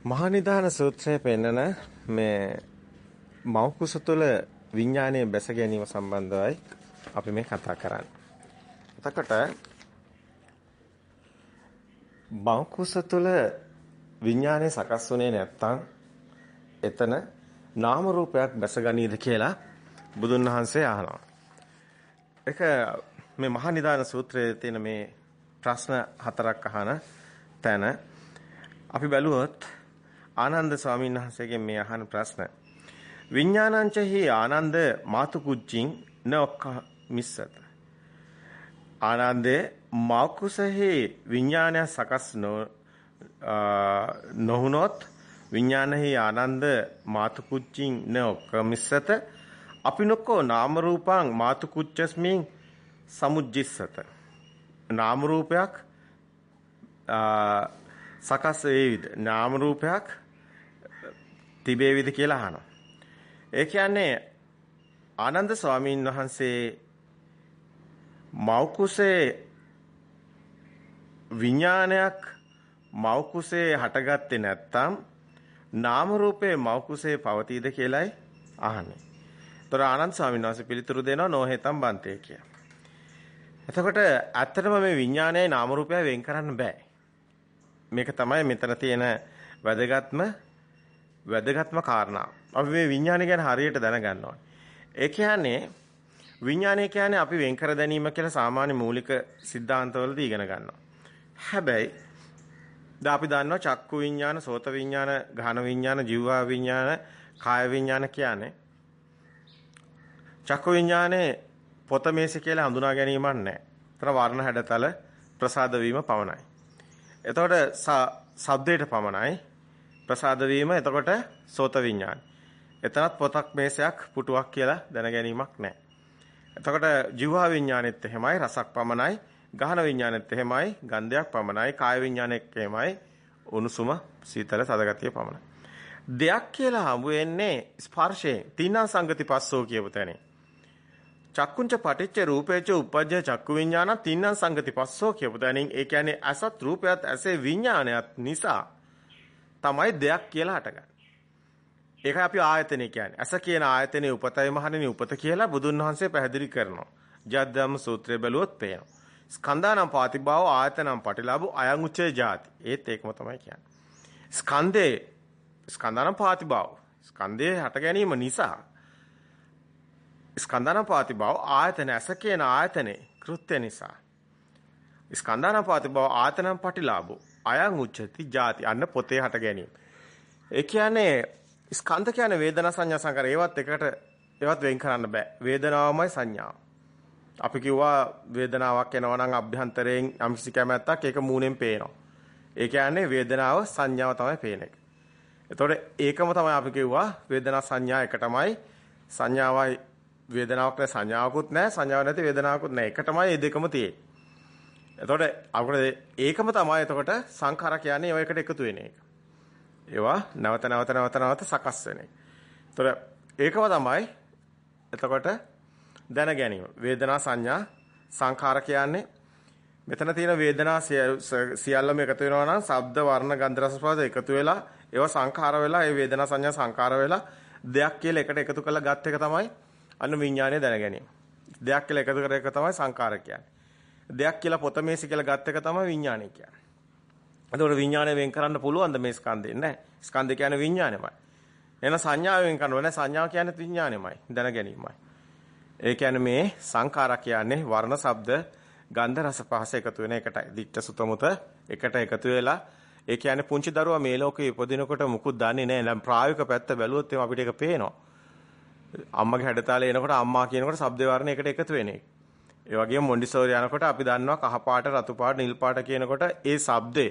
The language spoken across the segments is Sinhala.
මහනිදාන සූත්‍රයේ පෙන්නන මේ මෞකුස තුළ විඥානයේ බැස ගැනීම සම්බන්ධවයි අපි මේ කතා කරන්නේ. එතකොට මෞකුස තුළ විඥානය සකස් වුණේ නැත්තම් එතන නාම රූපයක් බැසගනීද කියලා බුදුන් වහන්සේ අහනවා. ඒක මේ මහනිදාන සූත්‍රයේ තියෙන මේ ප්‍රශ්න හතරක් අහන තැන අපි බැලුවොත් ආනන්ද ස්වාමීන් වහන්සේගෙන් මේ අහන ප්‍රශ්න. විඥානංච හි ආනන්ද මාතුකුච්චින් නොක්ක මිස්සත. ආනන්දේ මාකුසෙහි විඥානය සකස් නොහුනොත් විඥානෙහි ආනන්ද මාතුකුච්චින් නොක්ක මිස්සත අපිනොක්කෝ නාම රූපං මාතුකුච්චස්මින් සමුජ්ජිස්සත. නාම රූපයක් සකස් වේවිද නාම රූපයක් තිබේවිද කියලා අහනවා. ඒ කියන්නේ ආනන්ද ස්වාමීන් වහන්සේ මෞකුසේ විඥානයක් මෞකුසේ හටගත්තේ නැත්තම් නාම රූපේ මෞකුසේ පවතීද කියලයි අහන්නේ. ତොර ආනන්ද ස්වාමීන් වහන්සේ පිළිතුරු දෙනවා නොහෙතම් බන්තේ කියලා. එතකොට ඇත්තටම මේ විඥානයයි නාම රූපය වෙන් කරන්න බෑ. මේක තමයි මෙතන තියෙන වැදගත්ම වැදගත්ම කාරණා. අපි මේ විඥානය ගැන හරියට දැනගන්න ඕනේ. ඒ කියන්නේ විඥානය කියන්නේ අපි වෙන් කර ගැනීම කියලා සාමාන්‍ය මූලික સિદ્ધාන්තවලදී ඉගෙන ගන්නවා. හැබැයි දැන් අපි දන්නවා චක්කු විඥාන, සෝත විඥාන, ඝන විඥාන, ජීවා විඥාන, කාය විඥාන කියන්නේ චක්කු විඥානේ පොතමේස කියලා හඳුනා ගැනීමක් නැහැ. ඒතර වර්ණ හැඩතල ප්‍රසාද වීම පමණයි. එතකොට ශබ්දයට පමණයි ප්‍රසාද වීම එතකොට සෝත විඥාන. එතනත් පොතක් මේසයක් පුටුවක් කියලා දැන ගැනීමක් නැහැ. එතකොට ජීවා විඥානෙත් එහෙමයි රසක් පමණයි, ගහන විඥානෙත් එහෙමයි ගන්ධයක් පමණයි, කාය විඥානෙත් එහෙමයි උණුසුම සීතල සදගතිය පමණයි. දෙයක් කියලා හමු වෙන්නේ ස්පර්ශයෙන්. තින්නම් සංගති පස්සෝ කියපු තැනේ. චක්කුංච පටිච්ච රූපේච උපජ්ජ චක්කු විඥාන තින්නම් සංගති පස්සෝ කියපු තැනින් ඒ කියන්නේ අසත් රූපයත් ඇසේ විඥානයත් නිසා තමයි දෙයක් කියලා හටගන්නේ. ඒකයි අපි ආයතනය කියන්නේ. අස කියන ආයතනේ උපතයි මහණෙනි උපත කියලා බුදුන් වහන්සේ පැහැදිලි කරනවා. ජද්දම් සූත්‍රය බැලුවොත් පේනවා. ස්කන්ධානම් පාතිභාව ආයතනම් පටිලාභු අයං උච්චේ ಜಾති. ඒත් ඒකම තමයි කියන්නේ. ස්කන්ධේ ස්කන්ධානම් පාතිභාව. ස්කන්ධේ හට ගැනීම නිසා ස්කන්ධානපාති බව ආයතන ඇස කියන ආයතනේ කෘත්‍ය නිසා. ස්කන්ධානපාති බව ආයතනම් පටිලාභෝ. අයං උච්චති ಜಾති අන්න පොතේ හට ගැනීම. ඒ කියන්නේ ස්කන්ධ කියන්නේ වේදනා සංඥා සංකාර. ඒවත් එකට ඒවත් වෙන් කරන්න බෑ. වේදනාවමයි සංඥාව. අපි කිව්වා වේදනාවක් එනවා නම් අභ්‍යන්තරයෙන් යම්කිසි කැමැත්තක් ඒක මූණෙන් පේනවා. ඒ කියන්නේ වේදනාව සංඥාව තමයි පේන එක. එතකොට ඒකම තමයි අපි කිව්වා වේදනා සංඥා එක තමයි සංඥාවයි වේදනාවක් නැ සංඥාවකුත් නැහැ සංඥාවක් නැති වේදනාවකුත් නැහැ. එක තමයි මේ දෙකම තියෙන්නේ. එතකොට අපිට ඒකම තමයි එතකොට සංඛාර කියන්නේ ඒවා එකට එකතු වෙන එක. ඒවා නැවත නැවත නැවත නැවත සකස් වෙන එක. එතකොට ඒකම තමයි එතකොට දැන ගැනීම. වේදනා සංඥා සංඛාර කියන්නේ මෙතන තියෙන වේදනා සියල්ලම එකතු වෙනවා නම් ශබ්ද වර්ණ ගන්ධ රස ස්පර්ශ එකතු වෙලා ඒවා සංඛාර වෙලා ඒ වේදනා සංඥා සංඛාර වෙලා දෙයක් කියලා එකට එකතු කරලා ගත් එක තමයි අන්න විඥානය දැන ගැනීම. දෙයක් කියලා එකතු කර එක තමයි සංකාර කියන්නේ. දෙයක් කියලා පොත මේසි කියලා ගත් එක තමයි විඥානය කියන්නේ. එතකොට විඥානය වෙන් කරන්න පුළුවන්ද මේ ස්කන්ධයෙන් නැහැ. ස්කන්ධ කියන්නේ විඥානයමයි. එන සංඥාව වෙන් කරන්න ඕනේ. සංඥාව කියන්නේ විඥානයමයි. දැන ගැනීමයි. ඒ කියන්නේ මේ සංඛාර කියන්නේ වර්ණ, ශබ්ද, ගන්ධ, රස, පහස එකතු වෙන එකටයි. දිට්ඨ සුතමුත එකට එකතු වෙලා ඒ කියන්නේ පුංචි දරුවා මේ ලෝකේ ඉපදිනකොට මුකුත් දන්නේ නැහැ. නම් ප්‍රායෝගික පැත්ත බැලුවොත් අපිට ඒක පේනවා. අම්මගේ හැඩතාලේ එනකොට අම්මා කියනකොට ශබ්ද වර්ණ එකට එකතු වෙන එක. ඒ වගේම මොන්ඩිසෝරි යනකොට අපි දන්නවා කහ පාට, රතු පාට, නිල් පාට කියනකොට ඒ ශබ්දේ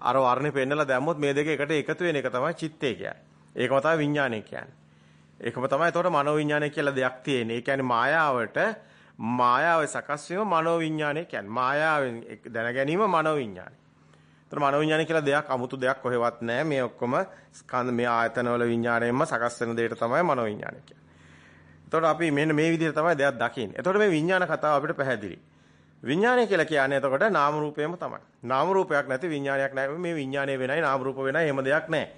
අර වර්ණේ පෙන්නලා දැම්මොත් මේ දෙක එකට එකතු වෙන එක තමයි චිත්තය කියන්නේ. ඒකම තමයි විඥානය කියන්නේ. ඒකම තමයි එතකොට මනෝ විඥානය කියලා දෙයක් තියෙන්නේ. ඒ කියන්නේ මායාවට මායාවේ සකස් වීම මනෝ විඥානය කියන්නේ. මායාවෙන් දැන ගැනීම මනෝ විඥානය. ඒතර මනෝ විඥානය කියලා දෙයක් 아무තු දෙයක් කොහෙවත් නැහැ. මේ ඔක්කොම ස්කන්ධ මේ ආයතනවල විඥාණයෙන්ම සකස් වෙන දෙයට තමයි මනෝ විඥානය කියන්නේ. එතකොට අපි මෙන්න මේ විදිහට තමයි දෙයක් දකින්නේ. එතකොට මේ විඥාන කතාව අපිට පැහැදිලි. විඥානය කියලා කියන්නේ එතකොට නාම රූපයම තමයි. නාම රූපයක් නැති විඥානයක් නැහැ. මේ විඥානය වෙනයි නාම රූප වෙනයි එහෙම දෙයක් නැහැ.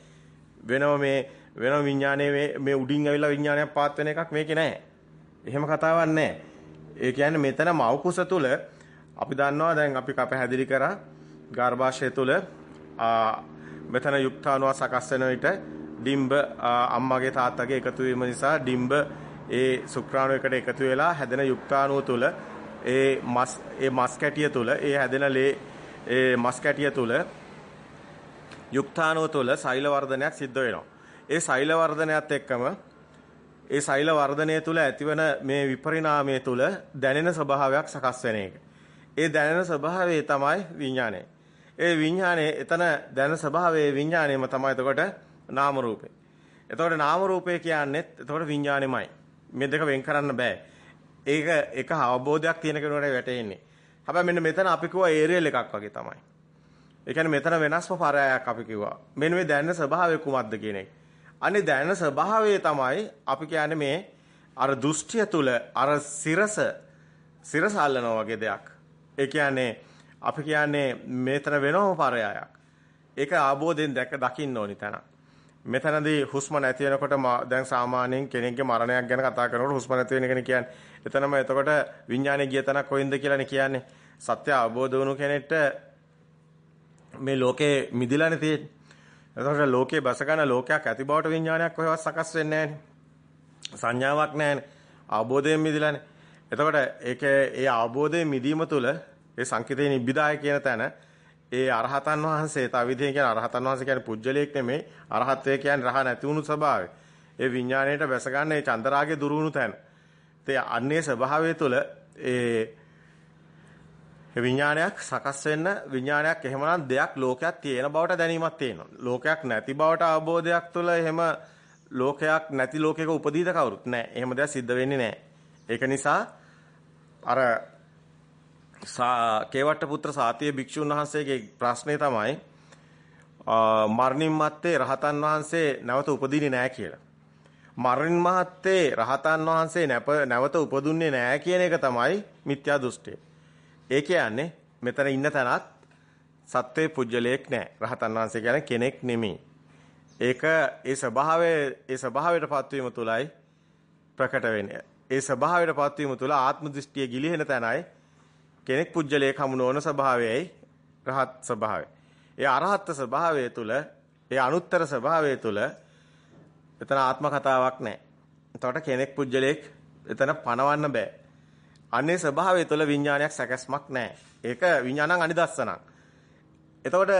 වෙනම මේ වෙනම විඥානයේ මේ උඩින් ඇවිල්ලා විඥානයක් පාත් වෙන එකක් මේකේ නැහැ. එහෙම කතාවක් නැහැ. ඒ කියන්නේ මෙතන මෞකුස තුල අපි දන්නවා දැන් අපි කපහැදිලි කරා ගර්භාෂය තුල මෙතන යුක්තාණුව සකස් වෙන විට ඩිම්බ අම්මගේ තාත්තගේ එකතු වීම නිසා ඩිම්බ ඒ ශුක්‍රාණු එකට එකතු වෙලා හැදෙන යුක්තාණුව තුල ඒ මස් ඒ මස් කැටිය තුල ඒ හැදෙන ලේ ඒ මස් කැටිය තුල යුක්තාණුව තුල සෛල වර්ධනයක් සිද්ධ වෙනවා. ඒ සෛල වර්ධනයත් එක්කම ඒ සෛල වර්ධනය තුල ඇතිවන මේ විපරිණාමය තුල දැනෙන ස්වභාවයක් සකස් වෙන එක. ඒ දැනෙන ස්වභාවය තමයි විඥානය. ඒ විඥානයේ එතන දැනෙන ස්වභාවයේ විඥානයම තමයි එතකොට නාම රූපේ. එතකොට නාම රූපේ කියන්නේත් එතකොට විඥානෙමයි. මේ දෙක වෙන් කරන්න බෑ. ඒක එක අවබෝධයක් තියෙන කෙනෙකුට වැටෙන්නේ. හැබැයි මෙන්න මෙතන අපි කිව්වා ඒරියල් එකක් වගේ තමයි. ඒ කියන්නේ මෙතන වෙනස්ම පරායක් අපි කිව්වා. මෙන්න මේ දැනෙන ස්වභාවය කුමක්ද කියන එක. අනේ දැනෙන ස්වභාවය තමයි අපි කියන්නේ මේ අර දෘෂ්ටිය තුල අර සිරස සිරස අල්ලනවා වගේ දෙයක්. ඒ කියන්නේ අපි කියන්නේ මෙතන වෙනම පරායක්. ඒක ආબોධයෙන් දැක දකින්න ඕනි තැන. මෙතනදී හුස්ම නැති වෙනකොට දැන් සාමාන්‍යයෙන් කෙනෙක්ගේ මරණයක් ගැන කතා කරනකොට හුස්ම නැති වෙන එකනේ කියන්නේ. එතනම එතකොට විඥානය ගිය තැනක් කොයින්ද කියලානේ කියන්නේ. සත්‍ය අවබෝධ වුණු කෙනෙක්ට මේ ලෝකේ මිදිලානේ තියෙන්නේ. එතකොට ලෝකේ බස ගන්න ලෝකයක් ඇති බවට විඥානයක් කොහෙවත් සකස් වෙන්නේ සංඥාවක් නැහැනේ. අවබෝධයෙන් මිදිලානේ. එතකොට ඒක ඒ අවබෝධයෙන් මිදීම තුළ ඒ සංකිතේ නිබ්බිදාය කියන තැන ඒ අරහතන් වහන්සේ තව විදිහකින් කියන අරහතන් වහන්සේ කියන්නේ පුජ්‍යලයක් නෙමෙයි අරහත්වය කියන්නේ රහ නැති වුණු ස්වභාවය. ඒ විඥාණයට බැස ගන්න ඒ චන්දරාගේ දුරුණු තැන. ඒ අන්නේ ස්වභාවය තුළ ඒ විඥානයක් සකස් වෙන්න විඥානයක් එහෙමනම් දෙයක් ලෝකයක් තියෙන බවට දැනීමක් තියෙනවා. ලෝකයක් නැති බවට අවබෝධයක් තුළ එහෙම ලෝකයක් නැති ලෝකයක උපදීද කවුරුත් නැහැ. එහෙම දෙයක් සිද්ධ වෙන්නේ නැහැ. ඒක නිසා අර කේවට්ට පුත්‍ර සාතිය භික්ෂුන් වහන්සේගේ ප්‍රශ්නේ තමයි මරණින් මත්තේ රහතන් වහන්සේ නැවත උපදින්නේ නැහැ කියලා. මරණින් මහත්තේ රහතන් වහන්සේ නැවත උපදුන්නේ නැහැ කියන එක තමයි මිත්‍යා දෘෂ්ටිය. ඒ කියන්නේ මෙතන ඉන්න තැනත් සත්වේ පුජ්‍යලයක් නැහැ. රහතන් වහන්සේ කියන්නේ කෙනෙක් නෙමෙයි. ඒක ඒ ස්වභාවයේ ඒ ස්වභාවයටපත් වීම තුලයි ප්‍රකට වෙන්නේ. ඒ ස්වභාවයටපත් වීම තුල ආත්ම දෘෂ්ටිය ගිලිහෙන තැනයි කෙනෙක් පුජ්‍යලයක් හමු නොවන ස්වභාවයයි රහත් ස්වභාවය. ඒ අරහත් ස්වභාවය තුල ඒ අනුත්තර ස්වභාවය තුල එතන ආත්ම කතාවක් නැහැ. එතකොට කෙනෙක් පුජ්‍යලයක් එතන පණවන්න බෑ. අන්නේ ස්වභාවය තුළ විඥානයක් සැකස්මක් නැහැ. ඒක විඥානං අනිදස්සනං. එතකොට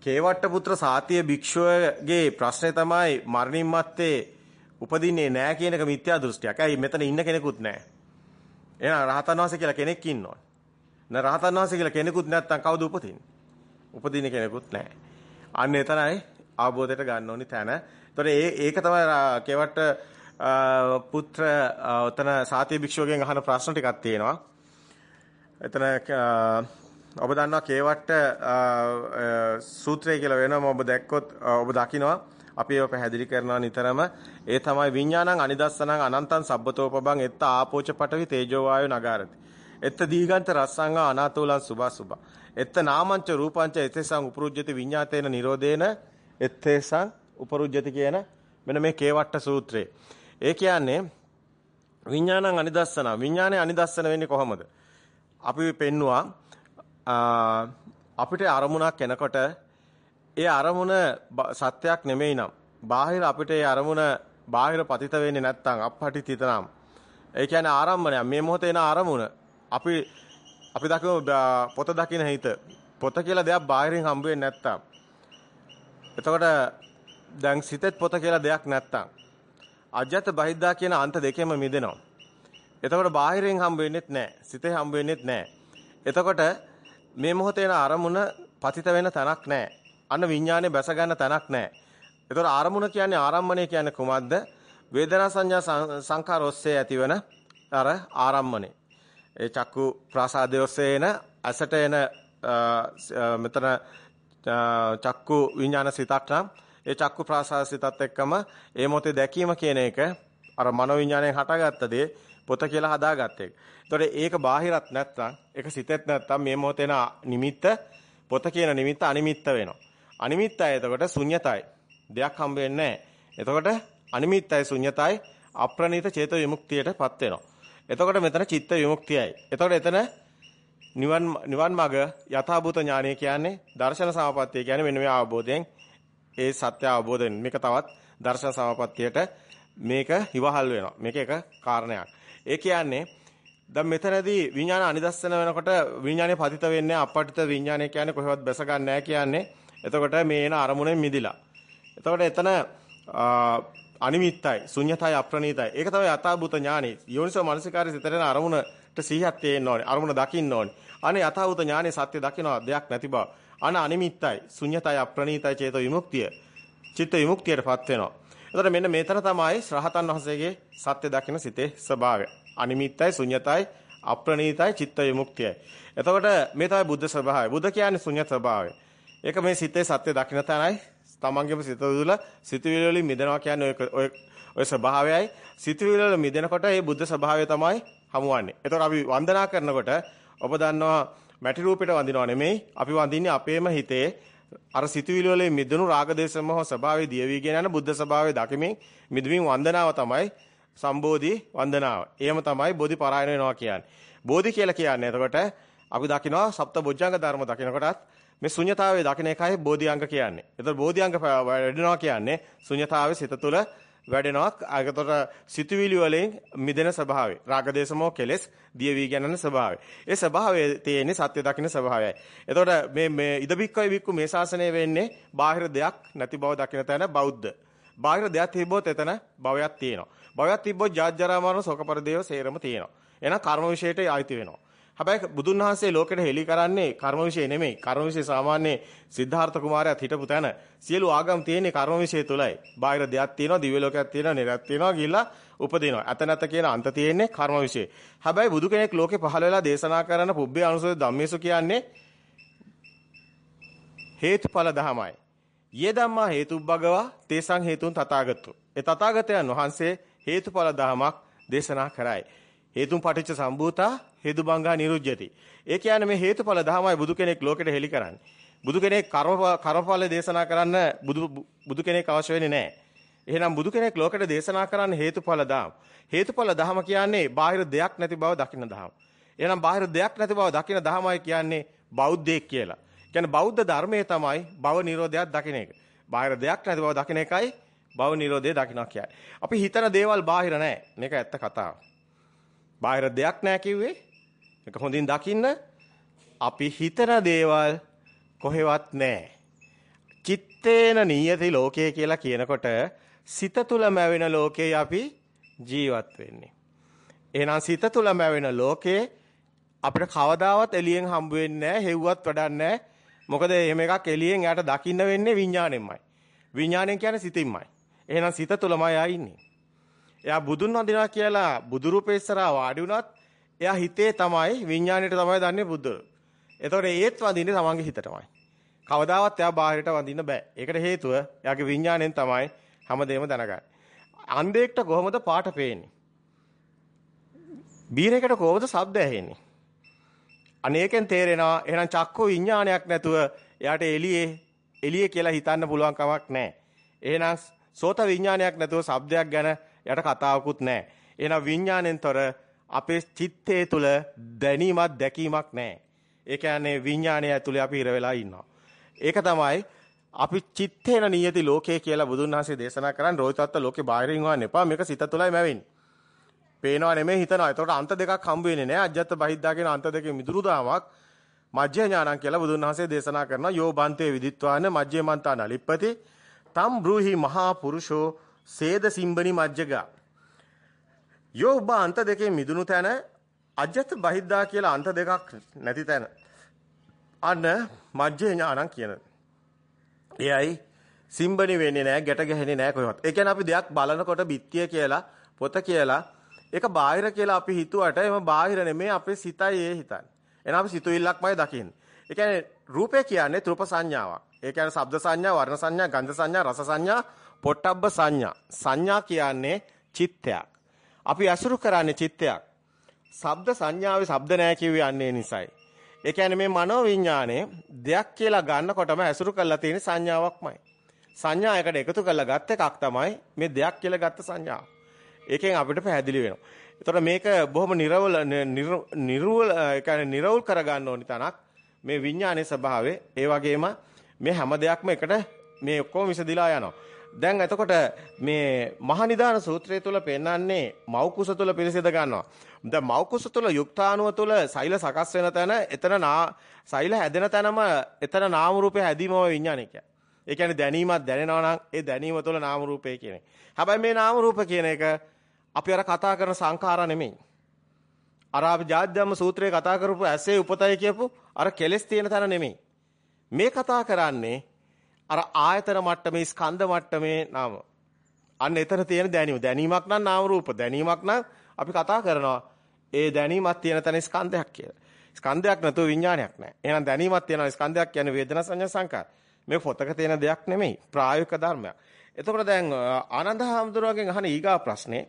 කේවට්ට පුත්‍ර සාතිය භික්ෂුවගේ ප්‍රශ්නේ තමයි මරණින් මත්තේ උපදින්නේ නැහැ කියන එක මිත්‍යා දෘෂ්ටියක්. ඇයි මෙතන ඉන්න කෙනෙකුත් නැහැ. එහෙනම් රහතන් වහන්සේ කියලා කෙනෙක් ඉන්නවා. න රහතන් වහන්සේ කියලා කෙනෙකුත් නැත්තම් කවුද උපදින්නේ? උපදින කෙනෙකුත් නැහැ. අන්න එතනයි අවබෝධයට ගන්න ඕනි තැන. ඒතකොට ඒ ඒක තමයි කෙවට පුත්‍ර උතන සාතිය භික්ෂුවගෙන් අහන ප්‍රශ්න ටිකක් තියෙනවා. එතන ඔබ දන්නවා කේවට්ට සූත්‍රය කියලා වෙනම ඔබ දැක්කොත් ඔබ දකිනවා අපි ඒක පැහැදිලි කරනවා නිතරම ඒ තමයි විඥානං අනිදස්සනං අනන්තං සබ්බතෝපබං එත්ත ආපෝච පටවි තේජෝ වායු නගාරති එත්ත දීගන්ත රස්සංග අනාතෝලං සුභා සුභා. එත්ත නාමංච රූපංච එතේසං උපරුජ්ජති විඤ්ඤාතේන නිරෝධේන එත්තේසං උපරුජ්ජති කියන මෙන්න මේ කේවට්ට සූත්‍රය. ඒ කියන්නේ විඥානං අනිදස්සන. විඥානේ අනිදස්සන වෙන්නේ කොහොමද? අපි පෙන්නවා අපිට අරමුණක් එනකොට ඒ අරමුණ සත්‍යයක් නෙමෙයි නම්. බාහිර අපිට ඒ අරමුණ බාහිර පතිත වෙන්නේ නැත්නම් අපහටි තිතනම් ඒ කියන්නේ ආරම්භණය මේ මොහොතේ එන අරමුණ. අපි අපි දකිමු පොත දකින්න හිත. පොත කියලා දෙයක් බාහිරින් හම්බ වෙන්නේ නැත්නම් එතකොට දැන් සිතෙත් පොත කියලා දෙයක් නැත්නම් අජත බහිද්දා කියන අන්ත දෙකෙම මිදෙනවා. එතකොට බාහිරින් හම්බ වෙන්නේත් නැහැ සිතේ හම්බ වෙන්නේත් නැහැ එතකොට මේ මොහොතේ එන අරමුණ පතිත වෙන තැනක් නැහැ අන්න විඥානේ බැස ගන්න තැනක් නැහැ. ඒතර ආරමුණ කියන්නේ ආරම්මණය කියන්නේ කුමක්ද? වේදනා සංඥා සංකාර ඔස්සේ ඇතිවන අර ආරම්මණය. ඒ චක්කු ප්‍රාසාදයේ ඔස්සේ එන ඇසට එන මෙතන චක්කු විඥාන සිතක් නම් ඒ චක්කු ප්‍රාසාද සිතත් එක්කම ඒ මොහොතේ දැකීම කියන එක අර මනෝ විඥාණයෙන් හටගත්ත දේ පොත කියලා හදාගත්ත එක. එතකොට ඒක බාහිරත් නැත්තම් ඒක සිතෙත් නැත්තම් මේ මොහොතේන නිමිත්ත පොත කියන නිමිත්ත අනිමිත්ත වෙනවා. අනිමිත්තයි එතකොට ශුන්‍යතයි. දෙයක් හම්බ වෙන්නේ එතකොට අනිමිත්තයි ශුන්‍යතයි අප්‍රණීත චේතෝ විමුක්තියටපත් වෙනවා. එතකොට මෙතන චිත්ත විමුක්තියයි. එතකොට එතන නිවන් නිවන් මඟ යථාභූත ඥානය කියන්නේ දර්ශන සමාපත්තිය කියන්නේ මෙන්න මේ අවබෝධයෙන් ඒ සත්‍ය අවබෝධයෙන් මේක තවත් දර්ශන සමාපත්තියට මේක හිවහල් වෙනවා. මේක එක කාරණයක්. ඒ කියන්නේ දැන් මෙතනදී විඥාන අනිදස්සන වෙනකොට විඥානේ පතිත වෙන්නේ අපපටිත විඥානය කියන්නේ කොහෙවත් බැස ගන්න නැහැ කියන්නේ. එතකොට මේ එන අරමුණෙන් මිදිලා. එතකොට එතන අනිමිත්තයි, ශුන්‍යතයි, අප්‍රණීතයි. ඒක තමයි යථාභූත ඥානෙ. යෝනිසෝ මනසිකාරය සිතරන අරමුණට සිහියක් තියෙන්න ඕනේ. අරමුණ දකින්න ඕනේ. අනේ යථාභූත ඥානෙ සත්‍ය දකිනවා දෙයක් නැති බව. අන අනිමිත්තයි, ශුන්‍යතයි, අප්‍රණීතයි චේතෝ විමුක්තිය. චිත්ත විමුක්තියටපත් වෙනවා. එතකොට මෙන්න මේතර තමයි ශ්‍රහතන් වහන්සේගේ සත්‍ය දකින සිතේ ස්වභාවය. අනිමිත්තයි, ශුන්‍යතයි, අප්‍රණීතයි, චිත්ත විමුක්තියයි. එතකොට මේ තමයි බුද්ධ ස්වභාවය. බුද්ධ කියන්නේ ශුන්‍ය ස්වභාවය. ඒක මේ සිතේ සත්‍ය දකින තැනයි තමන්ගේම සිත තුළ සිතුවිලි වලින් මිදෙනවා කියන්නේ ඔය ඔය ස්වභාවයයි සිතුවිලි වල මිදෙනකොට ඒ බුද්ධ ස්වභාවය තමයි හමුවන්නේ. ඒතකොට අපි වන්දනා කරනකොට ඔබ දන්නවා මැටි රූපෙට වඳිනව නෙමෙයි අපි වඳින්නේ අපේම හිතේ අර සිතුවිලි වලින් මිදුණු රාග දේශ මොහ ස්වභාවය දියවිගෙන යන බුද්ධ ස්වභාවය දකිමින් මිදමින් වන්දනාව තමයි සම්බෝධි වන්දනාව. එහෙම තමයි බෝධි පරායන වෙනවා කියන්නේ. බෝධි කියලා කියන්නේ එතකොට අපි දකිනවා සප්ත බොජ්ජංග ධර්ම දකිනකොටත් මේ ශුන්‍යතාවයේ දකින එකයි බෝධිඅංග කියන්නේ. එතකොට බෝධිඅංග වැඩෙනවා කියන්නේ ශුන්‍යතාවයේ සිත තුළ වැඩෙනවා. ඒකට සිතුවිලි වලින් මිදෙන ස්වභාවය. රාගදේශමෝ කෙලෙස් දියවි ගැනන ස්වභාවය. ඒ ස්වභාවය තියෙන්නේ සත්‍ය දකින ස්වභාවයයි. එතකොට මේ මේ ඉදබික්කයි වික්කු මේ ශාසනය වෙන්නේ බාහිර දෙයක් නැති බව දකින තැන බෞද්ධ. බාහිර දෙයක් තිබ්බොත් එතන භවයක් තියෙනවා. භවයක් තිබ්බොත් ජාත්‍යරාමාන සෝක පරිදේව සේරම තියෙනවා. එහෙනම් කර්ම විශේෂයට ආйти වෙනවා. හැබැයි බුදුන් වහන්සේ ලෝකෙට හෙළි කරන්නේ කර්ම විශ්ේ නෙමෙයි. කර්ම විශ්ේ සාමාන්‍ය සිද්ධාර්ථ කුමාරයාත් හිටපු තැන සියලු ආගම් තියෙන්නේ කර්ම විශ්ේ තුලයි. බාහිර දෙයක් තියෙනවා, දිව්‍ය ලෝකයක් තියෙනවා, නිරයක් තියෙනවා ගිහිල්ලා උපදිනවා. අත නැත කියන අන්ත තියෙන්නේ කර්ම විශ්ේ. හැබැයි බුදු කෙනෙක් ලෝකේ පහළ වෙලා දේශනා කරන පුබ්බේ අනුසය ධම්මේසු කියන්නේ හේතුඵල ධමයි. යේ ධම්මා හේතුබ්බගවා තේසං හේතුන් තථාගතෝ. ඒ තථාගතයන් වහන්සේ හේතුඵල ධමයක් දේශනා කරයි. හේතුන් පටිච්ච සම්භූතා හේතුබංගා නිරුජ්‍යති. ඒ කියන්නේ මේ හේතුඵල ධමයි බුදු කෙනෙක් ලෝකෙට හෙළි කරන්නේ. බුදු කෙනෙක් කර්ම කර්මඵල දේශනා කරන්න බුදු බුදු කෙනෙක් අවශ්‍ය වෙන්නේ නැහැ. එහෙනම් බුදු කෙනෙක් ලෝකෙට දේශනා කරන්න හේතුඵල ධම. හේතුඵල ධම කියන්නේ බාහිර දෙයක් නැති බව දකින්න ධම. එහෙනම් බාහිර දෙයක් නැති බව දකින්න ධමයි කියන්නේ බෞද්ධයෙක් කියලා. කියන්නේ බෞද්ධ ධර්මයේ තමයි භව නිරෝධයක් දකින්න එක. බාහිර දෙයක් නැති බව දකින්න එකයි භව නිරෝධය දකින්න කියන්නේ. අපි හිතන දේවල් බාහිර නැහැ. මේක ඇත්ත කතාව. බාහිර දෙයක් නැහැ කිව්වේ. මේක හොඳින් දකින්න. අපි හිතන දේවල් කොහෙවත් නැහැ. චිත්තේන නියති ලෝකය කියලා කියනකොට සිත තුලම ඇවෙන ලෝකේ අපි ජීවත් වෙන්නේ. එහෙනම් සිත තුලම ඇවෙන ලෝකේ අපිට කවදාවත් එළියෙන් හම්බ වෙන්නේ නැහැ, හෙව්වත් වැඩක් නැහැ. මොකද එහෙම එකක් එළියෙන් යාට දකින්න වෙන්නේ විඥාණයෙන්මයි. විඥාණයෙන් කියන්නේ සිතින්මයි. එහෙනම් සිත තුලමයි ආ ඉන්නේ. එයා බුදුන් වඳිනවා කියලා බුදු රූපේ ඉස්සරහා වාඩි වුණත් එයා හිතේ තමයි විඥාණයට තමයි දන්නේ බුද්ධ. එතකොට ඒත් වඳින්නේ තමන්ගේ හිතටමයි. කවදාවත් එයා බාහිරට වඳින්න බෑ. ඒකට හේතුව එයාගේ විඥාණයෙන් තමයි හැමදේම දැනගන්නේ. අන්ධයෙක්ට කොහොමද පාට පේන්නේ? බීරයකට කොහොමද ශබ්ද ඇහෙන්නේ? අනේකෙන් තේරෙනවා එහෙනම් චක්කු විඥානයක් නැතුව එයාට එළියේ එළියේ කියලා හිතන්න පුළුවන් කමක් නැහැ. එහෙනම් සෝත විඥානයක් නැතුව ශබ්දයක් ගැන යට කතාවකුත් නැහැ. එහෙනම් විඥාණයෙන්තර අපේ චිත්තේ තුල දැනීමක් දැකීමක් නැහැ. ඒ කියන්නේ විඥාණය ඇතුලේ අපි ඉර වෙලා ඉන්නවා. ඒක තමයි අපි චිත්තේන නියති ලෝකේ කියලා බුදුන් වහන්සේ දේශනා කරන් රෝහිතත්ත ලෝකේ බාහිරින් හොයන්න එපා. මේක සිත තුලයි මැවෙන්නේ. පේනවා නෙමෙයි හිතනවා. ඒතකොට අන්ත දෙකක් හම්බ වෙන්නේ නැහැ. අජ්ජත් බහිද්දා කියන අන්ත දෙකේ මිදුරු දාමක් මජ්ජ ඥානං කියලා බුදුන් වහන්සේ දේශනා කරනවා. යෝ බන්තේ විදිත්වාන මජ්ජේ මන්තා නලිප්පති තම් බ්‍රූහි මහා පුරුෂෝ සේද සිම්බනි මජ්ජගා යෝ ඔබ අන්ත දෙකේ මිදුණු තැන අජ්ජත් බහිද්දා කියලා අන්ත දෙකක් නැති තැන අන්න මජ්ජේ ඥානං කියන. එයයි සිම්බනි වෙන්නේ නැහැ, ගැට ගැහෙන්නේ නැහැ කොහෙවත්. ඒ කියන්නේ අපි දෙයක් බලනකොට බිත්තිය කියලා, පොත කියලා, ඒක බාහිර කියලා අපි හිතුවට එම බාහිර නෙමෙයි අපේ සිතයි ඒ හිතන්නේ. එහෙනම් අපි සිතුවිල්ලක්මයි දකින්නේ. ඒ කියන්නේ රූපය කියන්නේ ත්‍රුප සංඥාවක්. ඒ කියන්නේ ශබ්ද සංඥා, වර්ණ සංඥා, ගන්ධ සංඥා, රස සංඥා, පොට්ටබ්බ සංඥා. සංඥා කියන්නේ චිත්තයක්. අපි අසුරු කරන්නේ චිත්තයක්. ශබ්ද සංඥාවේ ශබ්ද නැහැ කිව්වේ අන්නේ නිසයි. ඒ කියන්නේ මේ මනෝ විඥානේ දෙයක් කියලා ගන්නකොටම අසුරු කරලා තියෙන සංඥාවක්මයි. සංඥා එකට එකතු කරලා ගත්ත එකක් තමයි මේ දෙයක් කියලා ගත්ත සංඥාව. ඒකෙන් අපිට පැහැදිලි වෙනවා. ඒතකොට මේක බොහොම නිර්වල නිර්වල ඒ කියන්නේ නිර්වුල් කරගන්න ඕනි තනක් මේ විඥානයේ ස්වභාවය. ඒ වගේම මේ හැම දෙයක්ම එකට මේ ඔක්කොම විසදිලා යනවා. දැන් එතකොට මේ මහනිදාන සූත්‍රය තුල පෙන්වන්නේ මෞකුස තුල පිළිසෙද ගන්නවා. දැන් මෞකුස තුල යුක්තාණුව තුල සෛල සකස් වෙන තැන එතන සෛල හැදෙන තැනම එතන නාම රූපේ හැදීමම විඥානය කියන්නේ. ඒ කියන්නේ දැනීමක් දැනෙනවා නම් ඒ දැනීම තුළ නාම රූපේ කියන එක. හැබැයි මේ නාම රූප කියන එක අපි අර කතා කරන සංඛාරා නෙමෙයි. අර අපි ජාත්‍යම්ම සූත්‍රයේ කතා කරපු ඇසේ උපතයි කියපු අර කෙලස් තියෙන තැන නෙමෙයි. මේ කතා කරන්නේ අර ආයතන මට්ටමේ ස්කන්ධ මට්ටමේ නාම. අන්න එතන තියෙන දැනීම. දැනීමක් නම් නාම රූප. දැනීමක් නම් අපි කතා කරනවා ඒ දැනීමක් තියෙන තැන ස්කන්ධයක් කියලා. ස්කන්ධයක් නැතුව විඥානයක් නැහැ. එහෙනම් දැනීමක් තියෙනවා ස්කන්ධයක් කියන්නේ වේදනා සංඥා සංකාර. මේ පොතක තියෙන දෙයක් නෙමෙයි ප්‍රායෝගික ධර්මයක්. එතකොට දැන් ආනන්ද හාමුදුරුවගෙන් අහන ඊගා ප්‍රශ්නේ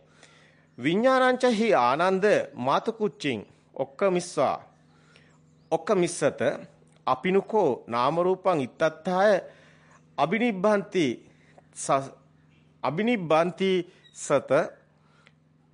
විඥානංච හි ආනන්ද මාතුකුච්චින් ඔක්කමිස්වා ඔක්කමිස්සත අපිනුකෝ නාම රූපං ඉත්තත්තාය අබිනිබ්බන්ති අබිනිබ්බන්ති සත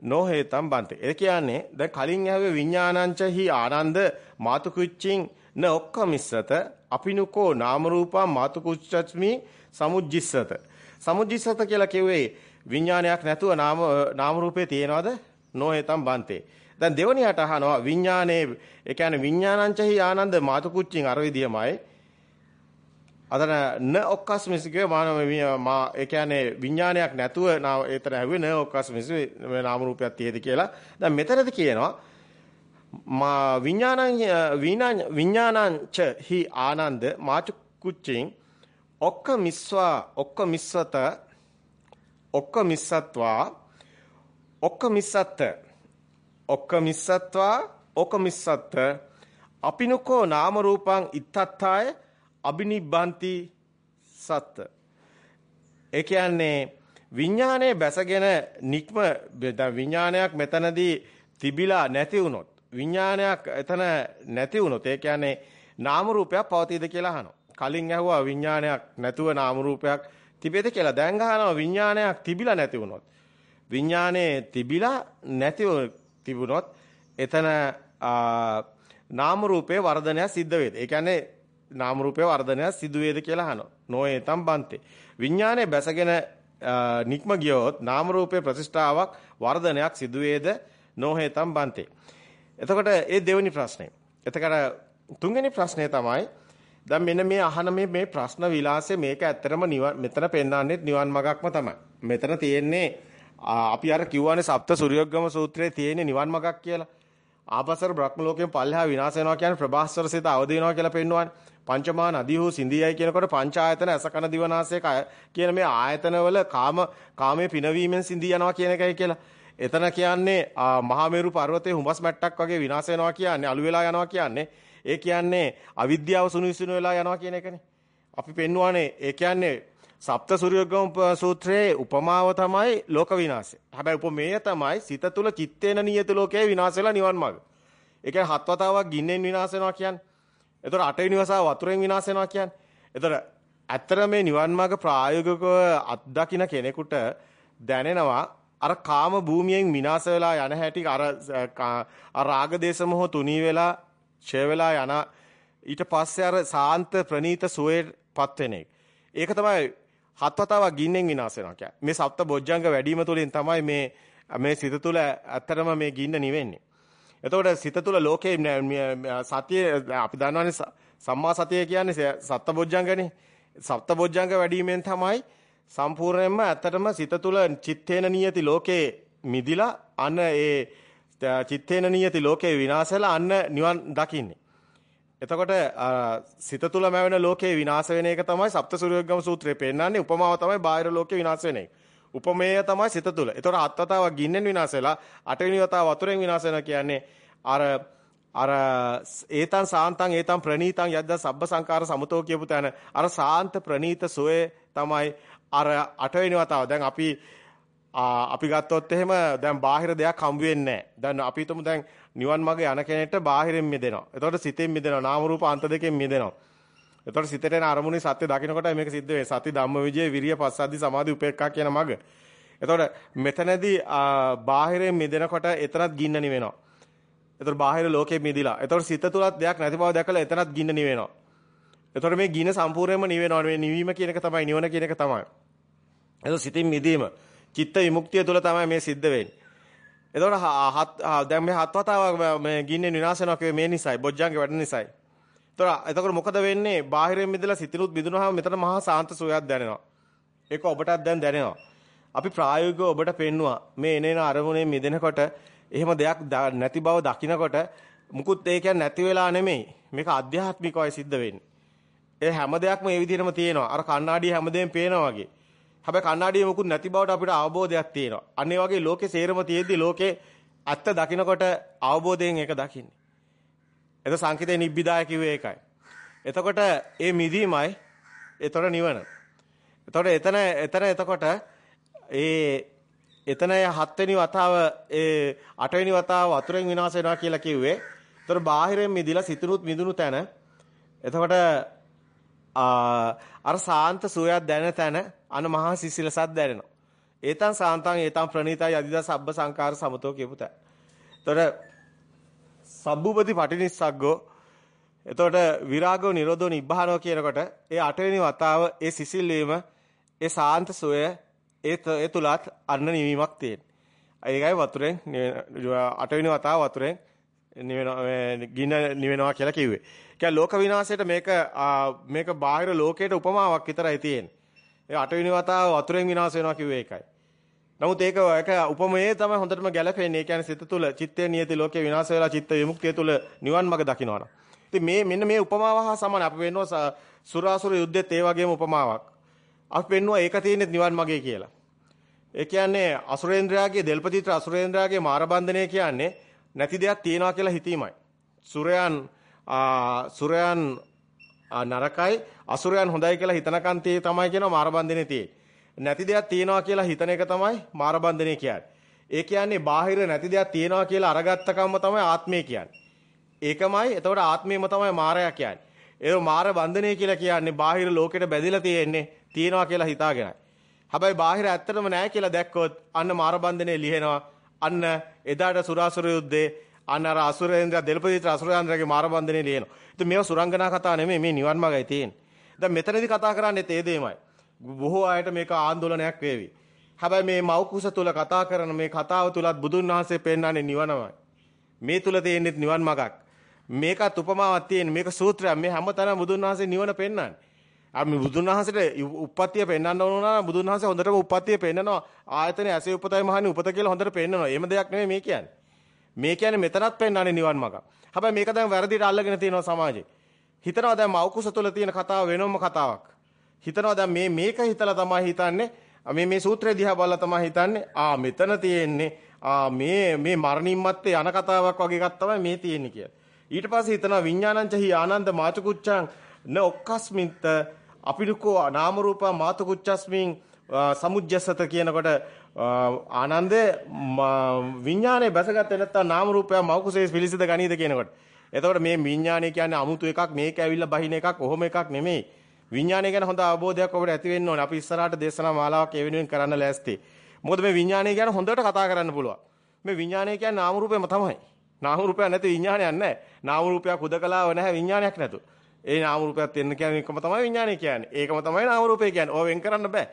නොහේතම් බන්ති. ඒ කියන්නේ දැන් කලින් ඇහුවේ විඥානංච හි ආනන්ද මාතුකුච්චින් න ඔක්කමිස්සත අපිනුකෝ නාම රූපා මාතුකුච්චස්මි සමුජ්ජිස්සත. සමුජ්ජිස්සත කියලා කිව්වේ විඥානයක් නැතුව නාම නාම රූපේ තියෙනවද? නොහේතම් බන්තේ. දැන් දෙවණියට අහනවා විඥානේ ඒ කියන්නේ විඥානංචහි ආනන්ද මාතුකුච්චින් අර විදියමයි. අතන න ඔක්කස්මිසිකේ මානව මා ඒ කියන්නේ විඥානයක් නැතුව නා ඒතර ඇහුවේ න ඔක්කස්මිසි නාම රූපයක් තියෙද කියලා. දැන් මෙතනද කියනවා මා විඥානං විඥානංච හි ආනන්ද මාචු කුච්චින් ඔක්ක මිස්වා ඔක්ක මිස්සත ඔක්ක මිස්සත්වා ඔක්ක මිස්සත් ඔක්ක මිස්සත්වා ඔක්ක මිස්සත් අපිනුකෝ නාම රූපං ඉත්තත්තාය අබිනිබ්බන්ති සත්ත ඒ කියන්නේ විඥානයේ බැසගෙන නික්ම විඥානයක් මෙතනදී තිබිලා නැති වුණොත් විඥානයක් එතන නැති වුණොත් ඒ කියන්නේ නාම රූපයක් පවතීද කියලා අහනවා. කලින් ඇහුවා විඥානයක් නැතුව නාම රූපයක් තිබෙද කියලා. දැන් අහනවා විඥානයක් තිබිලා නැති වුණොත්. විඥානේ තිබිලා නැතිව තිබුණොත් එතන නාම රූපේ වර්ධනය සිද්ධ වේද? ඒ කියන්නේ නාම රූපේ වර්ධනය සිදු වේද කියලා අහනවා. නොඒතම් බන්තේ. විඥානේ බැසගෙන නික්ම ගියොත් නාම රූපේ ප්‍රතිෂ්ඨාවක් වර්ධනයක් සිදු වේද? නොහේතම් බන්තේ. එතකොට ඒ දෙවෙනි ප්‍රශ්නේ. එතකොට තුන්වෙනි ප්‍රශ්නේ තමයි දැන් මෙන්න මේ අහන මේ මේ ප්‍රශ්න විලාසය මේක ඇත්තටම මෙතන පෙන්වන්නේ නිවන් මාර්ගක්ම තමයි. මෙතන තියෙන්නේ අපි අර කිව්වනේ සප්ත සූර්යෝග්ගම සූත්‍රයේ තියෙන්නේ නිවන් මාර්ගක් කියලා. ආපසර බ්‍රහ්ම ලෝකයෙන් පල්ලෙහා විනාශ වෙනවා කියන්නේ ප්‍රභාස්වර සිත අවදි වෙනවා කියලා පෙන්වන්නේ. පංචමා නදී හෝ සිඳියයි කියනකොට පංච ආයතන අසකන දිවනාසය කියන මේ ආයතනවල කාම කාමයේ පිනවීමෙන් සිඳී යනවා කියන එකයි කියලා. එතන කියන්නේ මහා මේරු පර්වතයේ හුඹස් මැට්ටක් වගේ විනාශ වෙනවා කියන්නේ අළු වෙලා යනවා කියන්නේ ඒ කියන්නේ අවිද්‍යාව සුනිසුන වෙලා යනවා කියන එකනේ. අපි පෙන්වන්නේ ඒ කියන්නේ සප්ත සූර්යෝගම සූත්‍රයේ උපමාව තමයි ලෝක විනාශය. හැබැයි උපමේය තමයි සිත තුල චිත්තේන නියත ලෝකයේ විනාශ වෙලා නිවන් මාර්ග. ඒ කියන්නේ හත් වතාවක් ගින්නෙන් විනාශ වෙනවා කියන්නේ. එතකොට අටවෙනි වතාව වතුරෙන් විනාශ වෙනවා කියන්නේ. එතකොට ඇත්තට මේ නිවන් මාර්ග ප්‍රායෝගිකව අත්දකින්න කෙනෙකුට දැනෙනවා අර කාම භූමියෙන් විනාශ වෙලා යන හැටි අර අර රාග දේශ මොහ තුනී වෙලා ඡය වෙලා යන ඊට පස්සේ අර සාන්ත ප්‍රනීත සුවේපත් වෙන එක. ඒක තමයි හත්වතාවක් ගින්නෙන් විනාශ වෙනවා කියන්නේ. මේ සප්ත බොජ්ජංග වැඩිම තුලින් තමයි මේ මේ සිත තුළ ඇත්තටම මේ ගින්න නිවෙන්නේ. එතකොට සිත තුළ ලෝකේ සතිය අපි දන්නවනේ සම්මා සතිය කියන්නේ සත්ත බොජ්ජංගනේ. සප්ත බොජ්ජංග වැඩිමෙන් තමයි සම්පූර්ණයෙන්ම ඇත්තටම සිත තුළ චිත්තේන නියති ලෝකේ මිදිලා අන්න ඒ චිත්තේන නියති ලෝකේ විනාශලා අන්න නිවන් දකින්නේ. එතකොට සිත තුළ මැවෙන ලෝකේ විනාශ වෙන එක තමයි සප්තසූර්යග්ගම සූත්‍රයේ පෙන්නන්නේ උපමාව තමයි බාහිර ලෝකේ විනාශ වෙන එක. උපමේය තමයි සිත තුළ. එතකොට හත් වතාවක් ගින්නෙන් විනාශ වෙලා අටවෙනි වතාව වතුරෙන් විනාශ වෙනවා කියන්නේ අර අර ඒතං සාන්තං ඒතං ප්‍රනීතං යද්ද සබ්බ සංකාර සමතෝ කියපු තැන අර සාන්ත ප්‍රනීත සෝයේ තමයි අර අටවෙනි වතාව දැන් අපි අපි ගත්තොත් එහෙම දැන් බාහිර දෙයක් හම්බ වෙන්නේ නැහැ. දැන් අපි හිතමු දැන් නිවන් මාර්ගේ යන කෙනෙක්ට බාහිරින් මිදෙනවා. එතකොට සිතෙන් මිදෙනවා. නාම රූප අන්ත දෙකෙන් මිදෙනවා. එතකොට සිතට එන අරමුණේ සත්‍ය දකින්නකොට මේක සිද්ධ වෙන්නේ. සති ධම්ම විජය විරිය පස්සද්ධි සමාධි උපේක්ඛා කියන මග. එතකොට මෙතනදී බාහිරින් මිදෙනකොට එතනත් ගින්න නිවෙනවා. එතකොට බාහිර ලෝකෙ මිදිලා. එතකොට සිත තුලත් දෙයක් නැති බව දැකලා එතනත් ගින්න නිවෙනවා. එතකොට මේ ගින්න සම්පූර්ණයෙන්ම නිවෙනවා. මේ නිවීම කියන එක තමයි නිවන කියන එක තමයි. එතකොට සිතින් මිදීම චිත්ත විමුක්තිය තුළ තමයි මේ සිද්ධ වෙන්නේ. එතකොට දැන් මේ හත් වතාවක් මේ ගින්නේ විනාශ වෙනවා මේ නිසයි, බොජ්ජංගේ වැඩ නිසයි. එතකොට එතකොට මොකද වෙන්නේ? බාහිරින් මිදලා සිතිනුත් මිදුනහම මෙතන මහා සාන්ත සෝයක් දැනෙනවා. ඒක ඔබටත් දැන් දැනෙනවා. අපි ප්‍රායෝගිකව ඔබට පෙන්නවා මේ එනේන අරමුණේ මිදෙනකොට එහෙම දෙයක් නැති බව දකිනකොට මුකුත් ඒ කියන්නේ නැති වෙලා නෙමෙයි. මේක අධ්‍යාත්මිකවයි සිද්ධ වෙන්නේ. ඒ හැම දෙයක්ම ඒ විදිහටම තියෙනවා. අර කණ්ණාඩියේ හැමදේම පේනවා වගේ. හැබැයි කණ්ණාඩියේ මුකුත් නැති බවට අපිට අවබෝධයක් තියෙනවා. අන්න ඒ වගේ ලෝකේ සේරම තියෙද්දි ලෝකේ ඇත්ත දකිනකොට අවබෝධයෙන් ඒක දකින්නේ. එතකොට සංකිතේ නිබ්බිදාය කිව්වේ ඒකයි. එතකොට ඒ මිදීමයි එතකොට නිවන. එතකොට එතන එතන එතකොට ඒ එතන හත්වෙනි වතාව ඒ අටවෙනි වතාව වතුරෙන් විනාශ වෙනවා කියලා කිව්වේ. එතකොට බාහිරෙන් මිදිලා සිතුනුත් මිදුණු තැන එතකොට අර සාන්ත සෝයක් දැන තැන අන මහා සිසිලසක් දැනෙනවා. ඒතං සාන්තං ඒතං ප්‍රණීතයි අදිදා සබ්බ සංකාර සමතෝ කියපු තැන. එතකොට සබ්බුපති පටිනිස්සග්ගෝ එතකොට විරාගෝ නිරෝධෝ නිබ්බානෝ කියනකොට ඒ අටවෙනි වතාව ඒ සිසිල් වීම ඒ සාන්ත සෝය ඒ ඒ තුලත් අන්න නිවීමක් තියෙන. ඒකයි වතුරෙන් අටවෙනි වතාව වතුරෙන් නිවෙනවා ගින්න නිවෙනවා කියලා කිව්වේ. කියන්නේ ලෝක විනාශයට මේක මේක බාහිර ලෝකයට උපමාවක් විතරයි තියෙන්නේ. ඒ අටවෙනි වතාව වතුරෙන් විනාශ වෙනවා කිව්වේ ඒකයි. නමුත් ඒක ඒක උපමයේ තමයි හොඳටම ගැලපෙන්නේ. ඒ කියන්නේ සිත තුළ චිත්තේ නියති ලෝකේ විනාශ වෙලා චිත්ත විමුක්තිය තුළ නිවන් මඟ දකින්නවා. ඉතින් මේ මෙන්න මේ උපමාව හා සමාන අපි වෙනවා සුරාසුර යුද්ධෙත් ඒ වගේම උපමාවක්. අපි පෙන්නවා ඒක තියෙන්නේ නිවන් මාගේ කියලා. ඒ කියන්නේ අසුරේන්ද්‍රයාගේ දෙල්පතිත්‍ර අසුරේන්ද්‍රයාගේ මාරබන්ධනය කියන්නේ නැති දෙයක් තියනවා කියලා හිතීමයි. සුරයන් සුරයන් නරකයි අසුරයන් හොඳයි කියලා හිතනකන් tie තමයි කියනවා මාරබන්ධනේ තියෙන්නේ. නැති දෙයක් තියනවා කියලා හිතන එක තමයි මාරබන්ධනේ කියන්නේ. ඒ කියන්නේ බාහිර නැති දෙයක් තියනවා කියලා අරගත්තකම තමයි ආත්මය කියන්නේ. ඒකමයි එතකොට ආත්මයම තමයි මාරයා කියන්නේ. ඒ මාර බන්ධනය කියලා කියන්නේ බාහිර ලෝකෙට බැඳිලා තියෙන්නේ තියනවා කියලා හිතාගෙනයි. හැබැයි බාහිර ඇත්තටම නැහැ කියලා දැක්කොත් අන්න මාර බන්ධනේ ලිහෙනවා. අන්න එදාට සුරාසුර යුද්ධේ අන්න අර අසුරේන්ද්‍ර දෙල්පදිත අසුරේන්ද්‍රගේ මාර බන්ධනේ ලියනවා. ඉතින් මේවා සුරංගනා කතා නෙමෙයි මේ නිවන් මාර්ගයි තියෙන්නේ. දැන් මෙතනදී කතා කරන්නේ තේ දෙයමයි. බොහෝ අයට මේක ආందోලනයක් වේවි. හැබැයි මේ මෞකුස තුල කතා කරන මේ කතාව තුලත් බුදුන් වහන්සේ පෙන්වන්නේ නිවනමයි. මේ තුල තියෙන්නේ නිවන් මාර්ගක්. මේකත් උපමාවක් තියෙන මේක සූත්‍රයක් මේ හැමතැනම බුදුන් වහන්සේ නිවන පෙන්වන්නේ. අපි බුදුන් වහන්සේට උප්පත්තිය පෙන්වන්න ඕන නම් බුදුන් වහන්සේ හොඳටම උප්පත්තිය පෙන්නනවා. ආයතනේ ඇසේ උපතයි මහණි උපත කියලා හොඳට පෙන්නනවා. එහෙම දෙයක් නෙමෙයි මේ කියන්නේ. මේ කියන්නේ මෙතනත් පෙන්වන්නේ නිවන් මාර්ග. හැබැයි මේක දැන් වැරදිට අල්ලගෙන තියෙනවා සමාජේ. හිතනවා දැන් මෞකුස තුල තියෙන කතාව වෙනම කතාවක්. හිතනවා දැන් මේ මේක හිතලා තමයි හිතන්නේ මේ මේ සූත්‍රය දිහා බලලා තමයි හිතන්නේ ආ මෙතන තියෙන්නේ ආ මේ මේ මරණින් මත්තේ යන කතාවක් වගේ එකක් තමයි මේ තියෙන්නේ කියලා. ඊට පස්සේ හිතනවා විඥානංච හි ආනන්ද මාචකුච්චං න ඔක්කස්මින්ත අපිරිකෝ නාම රූප මාතකුච්චස්මින් සමුජ්ජසත කියනකොට ආනන්දේ විඥානේ බැසගත්තේ නැත්තම් නාම රූපය මෞකුසේ පිලිසිද ගනීද කියනකොට. එතකොට මේ විඥානය කියන්නේ 아무තු එකක් මේක ඇවිල්ලා බහින එකක් ඔහොම එකක් නෙමෙයි. විඥානය ගැන හොඳ අවබෝධයක් ඔබට ඇති වෙන්න ඕනේ. අපි ඉස්සරහට දේශනා මාලාවක් ඒ වෙනුවෙන් කරන්න ලෑස්ති. මොකද මේ විඥානය ගැන හොඳට කතා කරන්න පුළුවන්. මේ විඥානය කියන්නේ නාම රූපයම තමයි. නාම රූපයක් නැති විඥානයක් නැහැ. නාම රූපයක් හුදකලාව නැහැ විඥානයක් නැතු ඒ නාම රූපයක් තියෙන කියන්නේ එකම තමයි විඥානය කියන්නේ. ඒකම තමයි නාම රූපය කියන්නේ. ඕව වෙන් කරන්න බෑ.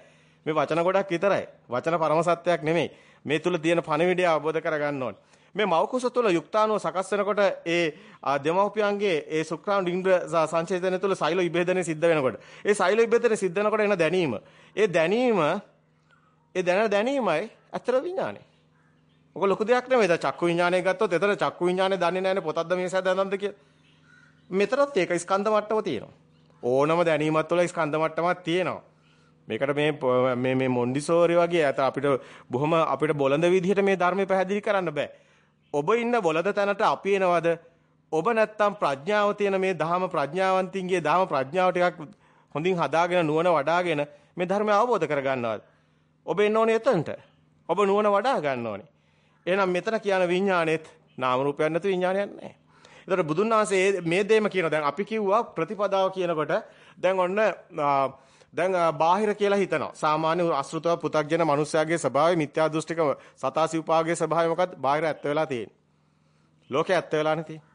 මේ වචන ගොඩක් විතරයි. වචන පරම සත්‍යයක් නෙමෙයි. මේ තුල තියෙන පණවිඩය අවබෝධ කරගන්න ඕනේ. මේ මෞකුස තුල යුක්තාණුව සකස් වෙනකොට ඒ දෙමව්පියන්ගේ ඒ සුක්‍රාණු ඉන්ද්‍ර සංචේතනය තුල සෛල විභේදනය සිද්ධ වෙනකොට ඒ සෛල විභේදනය සිද්ධ වෙනකොට එන දැනීම ඒ දැනීම ඒ දැන දැනීමයි අතර විඥානේ. ඔක ලොකු දෙයක් නෙමෙයි. දැන් චක්කු විඥානය ගත්තොත් එතන චක්කු විඥානේ දන්නේ නැහැනේ පොතක්ද මේ සැදඳන්ද කියලා. මෙතනත් ඒක ස්කන්ධ මට්ටම තියෙනවා. ඕනම දැනීමක් තුළ ස්කන්ධ මට්ටමක් තියෙනවා. මේකට මේ මේ මේ මොන්ඩිසෝරි වගේ අත අපිට බොහොම අපිට බොළඳ විදිහට මේ ධර්මය පැහැදිලි කරන්න බෑ. ඔබ ඉන්න බොළඳ තැනට අපි එනවද? ඔබ නැත්තම් ප්‍රඥාව තියෙන මේ ධහම ප්‍රඥාවන්තින්ගේ ධහම ප්‍රඥාව ටිකක් හොඳින් හදාගෙන නුවණ වඩාගෙන මේ ධර්මය අවබෝධ කරගන්නවද? ඔබ එන්න ඕනේ එතනට. ඔබ නුවණ වඩා ගන්න ඕනේ. එහෙනම් මෙතන කියන විඥානෙත් නාම රූපයක් නැතු විඥානයක් නැහැ. ඒතර බුදුන් වහන්සේ මේ දෙයම කියනවා. දැන් අපි කිව්වා ප්‍රතිපදාව කියනකොට දැන් ඔන්න දැන් බාහිර කියලා හිතනවා. සාමාන්‍ය අසෘතව පු탁ජන මනුස්සයාගේ ස්වභාවය මිත්‍යා දෘෂ්ටික සතාසි උපාගේ ස්වභාවය මොකද්ද? බාහිර ඇත්ත වෙලා තියෙන්නේ. ලෝකේ ඇත්ත වෙලානේ තියෙන්නේ.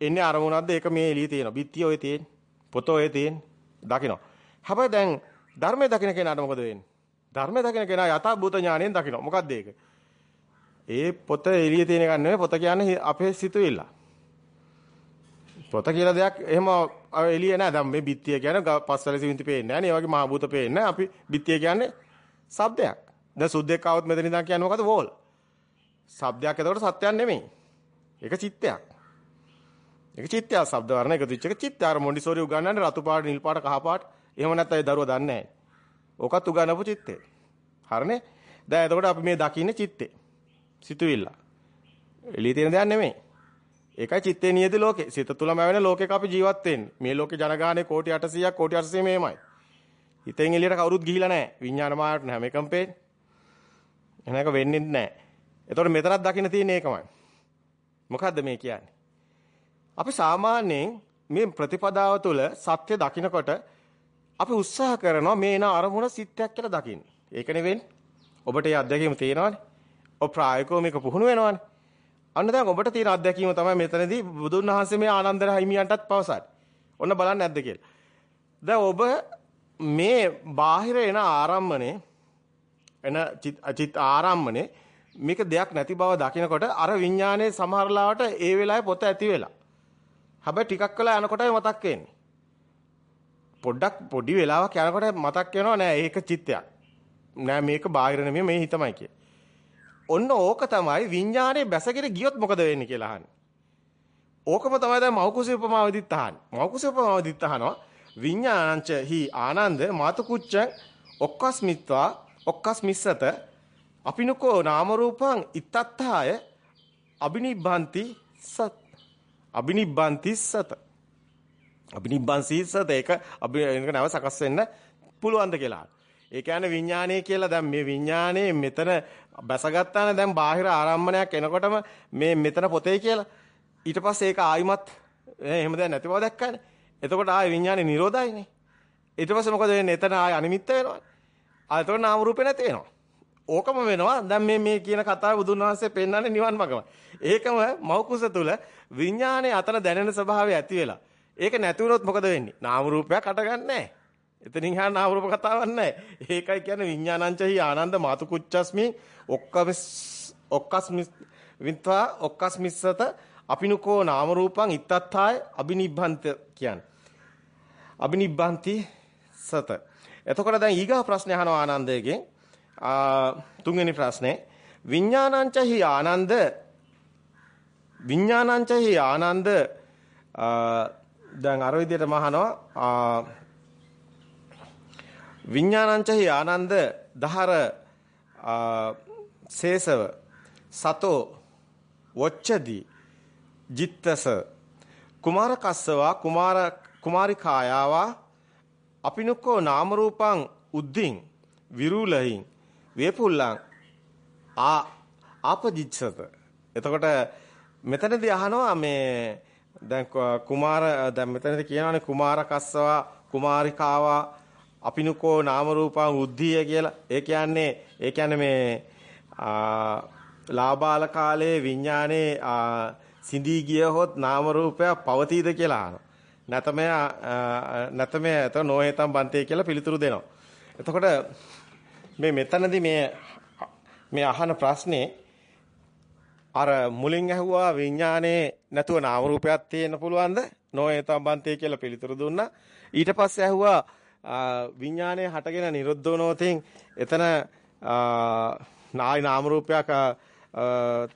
එන්නේ අරමුණක්ද ඒක මේ එළියේ තියෙනවා. බිත්තිය ඔය තියෙන්නේ. පොත ඔය තියෙන්නේ. දකින්න. හැබැයි දැන් ධර්මයේ දකින්න කෙනාට මොකද වෙන්නේ? ධර්මයේ දකින්න කෙනා යථා භූත ඥාණයෙන් දකින්න. මොකද්ද ඒක? ඒ පොත එළියේ තියෙන එකක් නෙමෙයි පොත කියන්නේ අපේ සිතුවිල්ල. පොත කියලා දෙයක් එහෙම එළිය නෑ. දැන් මේ බිත්තිය කියන්නේ පස්වල සිවිඳි පේන්නේ නෑනේ. ඒ වගේ මහ භූත පේන්නේ නෑ. අපි බිත්තිය කියන්නේ shabdayak. දැන් සුද්දෙක් ආවොත් මෙතන ඉඳන් කියන්නේ මොකද? වෝල්. shabdayak එතකොට සත්‍යයක් නෙමෙයි. ඒක චිත්තයක්. ඒක චිත්තය ශබ්ද වර්ණ එකතු වෙච්ච එක චිත්තය අර මොන්ඩිසෝරි උගන්වන්නේ රතු පාට නිල් පාට කහ පාට එහෙම නැත්නම් ඒ දරුවා දන්නේ නැහැ. ඕකත් උගන්වපු චිත්තේ. හරිනේ? දැන් එතකොට අපි මේ දකින්නේ චිත්තේ. සිතුවිල්ල. එළියේ තියෙන දෙයක් නෙමෙයි. ඒකයි චිත්තේ නියති ලෝකේ. සිත තුලම ඇවෙන ලෝකයක අපි ජීවත් වෙන්නේ. මේ ලෝකේ ජනගහනේ කෝටි 800ක් කෝටි 800 මේමයි. හිතෙන් එළියට කවුරුත් ගිහිලා නැහැ. විඥාන මායාවට හැම එකම පේන්නේ. එහෙනම් ඒක වෙන්නේ නැහැ. එතකොට මෙතනක් දකින්න තියෙන ඒකමයි. මොකද්ද මේ කියන්නේ? අපි සාමාන්‍යයෙන් මේ ප්‍රතිපදාව තුළ සත්‍ය දකිනකොට අපි උත්සාහ කරනවා මේ එන අරමුණ සිත්යක් කියලා දකින්න. ඒක නෙවෙයි. ඔබට ඒ අත්දැකීම තියෙනවනේ. ඔය ප්‍රායෝගිකව මේක පුහුණු වෙනවනේ. අන්න දැන් ඔබට තියෙන අත්දැකීම තමයි මෙතනදී බුදුන් වහන්සේ මේ ආනන්දර හිමියන්ටත් පවසන්නේ. ඔන්න බලන්න නැද්ද කියලා. දැන් ඔබ මේ බාහිර එන ආරම්මනේ එන චිත් ආරම්මනේ මේක දෙයක් නැති බව දකිනකොට අර විඥානයේ සමහරලාවට ඒ වෙලාවේ පොත ඇති වෙලා. හැබැයි ටිකක් වෙලා යනකොටයි මතක් වෙන්නේ. පොඩ්ඩක් පොඩි වෙලාවක් යනකොට මතක් වෙනවා නෑ ඒක චිත්තයක්. නෑ මේක බාහිර නෙමෙයි මේ හිතමයි කියේ. ඔන්න ඕක තමයි විඥානේ බැසගෙන ගියොත් මොකද වෙන්නේ කියලා අහන්නේ. ඕකම තමයි දැන් මෞකුසී උපමාවෙදිත් අහන්නේ. මෞකුසී උපමාවෙදිත් අහනවා විඥානංච හි ආනන්ද මාතුකුච්ච ඔක්කස්මිත්වා ඔක්කස්මිස්සත අපිනුකෝ නාම රූපං ඉත්තත්තාය අබිනිබ්බන්ති සත් අබිනිබ්බන්ති සත අබිනිබ්බන්සි සත ඒක අබි ඒක නව සකස් වෙන්න පුළුවන්ද කියලා. ඒ කියන්නේ විඥානය කියලා දැන් මේ විඥානේ මෙතන බැසගත්තානේ දැන් බාහිර ආරම්මණයක් එනකොටම මේ මෙතන පොතේ කියලා. ඊට පස්සේ ඒක ආයිමත් එහෙම දැන් නැති බව දැක්කනේ. එතකොට ආයි විඥානේ නිරෝධයිනේ. ඊට පස්සේ මොකද වෙන්නේ? එතන ආයි අනිමිත්ත වෙනවා. ආ එතකොට නාම රූපේ නැති වෙනවා. ඕකම වෙනවා. දැන් මේ මේ කියන කතාව බුදුන් වහන්සේ පෙන්වන්නේ නිවන් මගම. ඒකම මෞකුස තුල විඥානේ අතන දැනෙන ස්වභාවය ඇති වෙලා. ඒක නැති වුණොත් මොකද වෙන්නේ? නාම රූපයක් හටගන්නේ නැහැ. එතනින් හා නාම රූප කතාවක් නැහැ. ඒකයි කියන්නේ විඥානංචහි ආනන්ද මාතු කුච්චස්මි ඔක්කස් ඔක්කස්මි විත්වා ඔක්කස්මිස්සත අපිනුකෝ නාම රූපං ඉත්තත්ථාය අබිනිබ්බන්ත කියන්නේ. අබිනිබ්බන්ති සත. එතකොට දැන් ඊගා ප්‍රශ්නේ අහනවා ආනන්දයෙන් තුන්වෙනි ප්‍රශ්නේ විඥානංචහි ආනන්ද විඥානංචහි ආනන්ද දැන් අර විදිහට මහනවා විඥානංචහි ආනන්ද දහර සේසව සතෝ වොච්චදි ජිත්තස කුමාර කස්සවා කුමාර කුමාරිකායාවා අපිනුකෝ නාම රූපං උද්දින් විරුලහින් වේපුල්ලං ආ ආපජිච්ඡත. එතකොට මෙතනදී අහනවා මේ දැන් කුමාර දැන් මෙතනදී කියනවානේ කුමාර කස්සවා කුමාරිකාවා අපිනුකෝ නාම රූපං උද්ධිය කියලා. ඒ කියන්නේ ඒ කියන්නේ මේ ලාබාල කාලයේ විඥානේ සිඳී ගියහොත් නාම රූපයක් පවතීද කියලා අහනවා. නැතමය නැතමය එත නොහේතම් බන්තේ කියලා පිළිතුරු දෙනවා. එතකොට මේ මෙතනදී මේ මේ අහන ප්‍රශ්නේ අර මුලින් ඇහුවා විඥානේ නැතුව නාම රූපයක් තියෙන්න පුළුවන්ද? නොහේතම් බන්තේ කියලා පිළිතුරු දුන්නා. ඊට පස්සේ ඇහුවා විඥානය හටගෙන නිරුද්ධ වුණොතින් එතන නායි නාම රූපයක්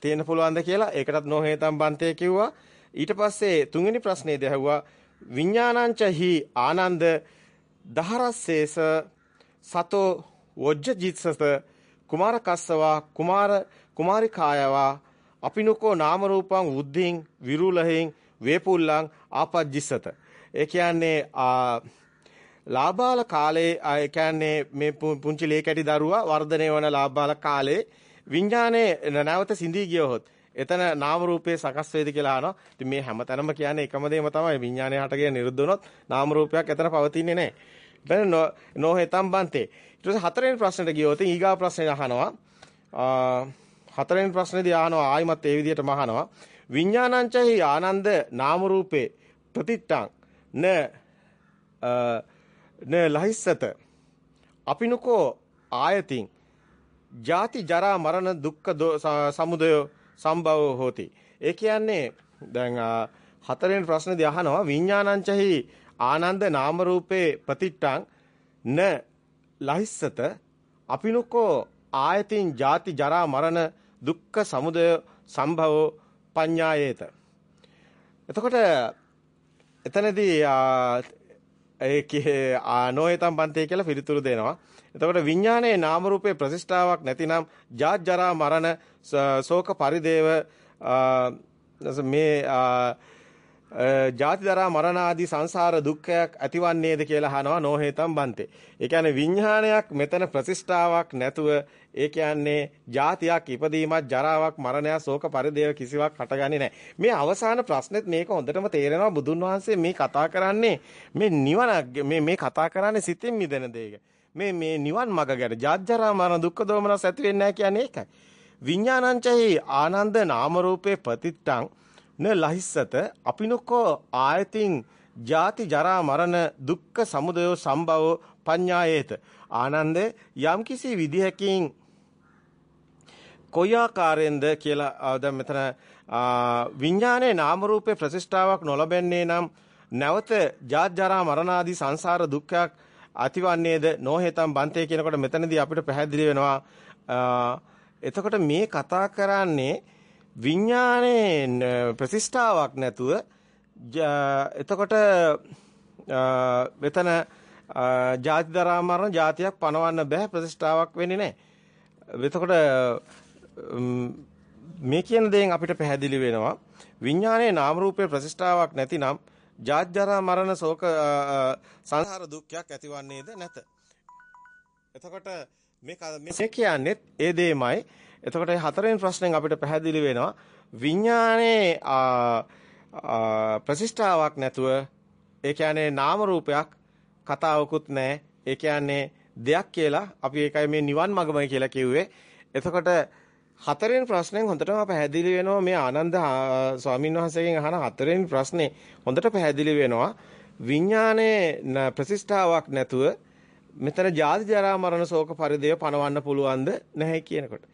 තියෙන්න පුළුවන්ද කියලා ඒකටත් නොහේතම් බන්තේ කිව්වා. ඊට පස්සේ තුන්වෙනි ප්‍රශ්නේ දැහුවා විඥානංච හි ආනන්ද දහරස්සේස සතෝ වොජ්ජ ජිත්සත කුමාර කස්සවා කුමාර කුමාරිකායවා අපිනුකෝ නාම රූපං උද්ධින් විරුලහින් වේපුල්ලං ආපජ්ජිසත ඒ කියන්නේ ලාබාල කාලේ ඒ කියන්නේ මේ පුංචි ලේ කැටි දරුවා වර්ධනය වන ලාබාල කාලේ විඥානේ නැවත සිඳී ගියොත් එතන නාම රූපේ සකස් වේද කියලා අහනවා. ඉතින් මේ හැමතැනම කියන්නේ එකම දෙයම තමයි විඥානය හටගෙන නිරුද්ධ වුණොත් නාම රූපයක් එතන පවතින්නේ නැහැ. දැන් නොහෙතම් බන්තේ. ඊට පස්සේ හතරවෙනි ප්‍රශ්නෙට ගියොත් ඊගා ප්‍රශ්නේ අහනවා. හතරවෙනි ප්‍රශ්නේදී අහනවා ආයිමත් ඒ විදිහටම අහනවා. විඥානංචහි ආනන්ද නාම රූපේ ප්‍රතිට්ඨං න න ලහිස්සත අපිනකෝ ආයතින් ජාති ජරා මරණ දුක්ඛ සමුදය සම්භව හෝති. ඒ කියන්නේ දැන් හතරෙන් ප්‍රශ්නේදී අහනවා විඥානංචහි ආනන්ද නාම රූපේ ප්‍රතිට්ඨං න ලහිස්සත අපිනුකෝ ආයතින් ජාති ජරා මරණ දුක්ඛ සමුදය සම්භව පඤ්ඤායේත. එතකොට එතනදී ඒකේ ආනෝයතම් පන්තේ කියලා පිළිතුරු දෙනවා. එතකොට විඥානයේ නාම රූපේ ප්‍රතිෂ්ඨාවක් නැතිනම් ජාත් ජරා මරණ ශෝක පරිදේව මේ ජාති දරා මරණ ආදී සංසාර දුක්ඛයක් ඇතිවන්නේද කියලා අහනවා නොහේතම් බන්තේ. ඒ කියන්නේ විඥානයක් මෙතන ප්‍රතිෂ්ඨාවක් නැතුව ඒ කියන්නේ ජාතියක් ඉපදීමක් ජරාවක් මරණයක් ශෝක පරිදේව කිසිවක් හටගන්නේ නැහැ. මේ අවසාන ප්‍රශ්නෙත් මේක හොඳටම තේරෙනවා බුදුන් වහන්සේ මේ කතා කරන්නේ මේ නිවන මේ මේ කතා කරන්නේ සිතින් මිදෙන දෙයක. මේ මේ නිවන් මඟ ගැන ජාත් ජරා මරණ දුක්ඛ දෝමනස් ඇති වෙන්නේ නැහැ කියන්නේ ඒකයි. විඥානංචහි ආනන්ද නාම රූපේ ප්‍රතිත්තං න ලහිස්සත අපිනකෝ ආයතින් ජාති ජරා මරණ දුක්ඛ සමුදය සම්භව පඤ්ඤායේත ආනන්ද යම්කිසි විදිහකින් කොයි ආකාරයෙන්ද කියලා දැන් මෙතන විඥානයේ නාම රූපේ ප්‍රතිෂ්ඨාවක් නොලබන්නේ නම් නැවත ජාත් ජරා මරණ ආදී සංසාර දුක්ඛයක් ඇතිවන්නේද නොහෙතම් බන්තේ කියනකොට මෙතනදී අපිට පැහැදිලි වෙනවා එතකොට මේ කතා කරන්නේ විඥානයේ ප්‍රතිෂ්ඨාවක් නැතුව එතකොට මෙතන ජාති දරා මරණ જાතියක් පනවන්න බෑ ප්‍රතිෂ්ඨාවක් වෙන්නේ නැහැ. එතකොට මේ කියන දේෙන් අපිට පැහැදිලි වෙනවා විඥානයේ නාම රූපේ ප්‍රතිෂ්ඨාවක් නැතිනම් ජාත් ජරා මරණ ශෝක සංසාර දුක්ඛයක් ඇතිවන්නේද නැත. එතකොට මේ මේ කියන්නේ ඒ දෙයමයි එතකොට හතරවෙනි ප්‍රශ්නෙන් අපිට පැහැදිලි වෙනවා විඥානයේ ප්‍රතිෂ්ඨාවක් නැතුව ඒ කියන්නේ නාම රූපයක් කතාවකුත් නැහැ. ඒ කියන්නේ දෙයක් කියලා අපි ඒකයි මේ නිවන් මගමයි කියලා කිව්වේ. එතකොට හතරවෙනි ප්‍රශ්නෙන් හොඳටම පැහැදිලි වෙනවා මේ ආනන්ද ස්වාමීන් වහන්සේගෙන් අහන හතරවෙනි ප්‍රශ්නේ හොඳට පැහැදිලි වෙනවා විඥානයේ ප්‍රතිෂ්ඨාවක් නැතුව මෙතන ජාති ජරා මරණ ශෝක පරිදේව පණවන්න පුළුවන්ද නැහැ කියනකොට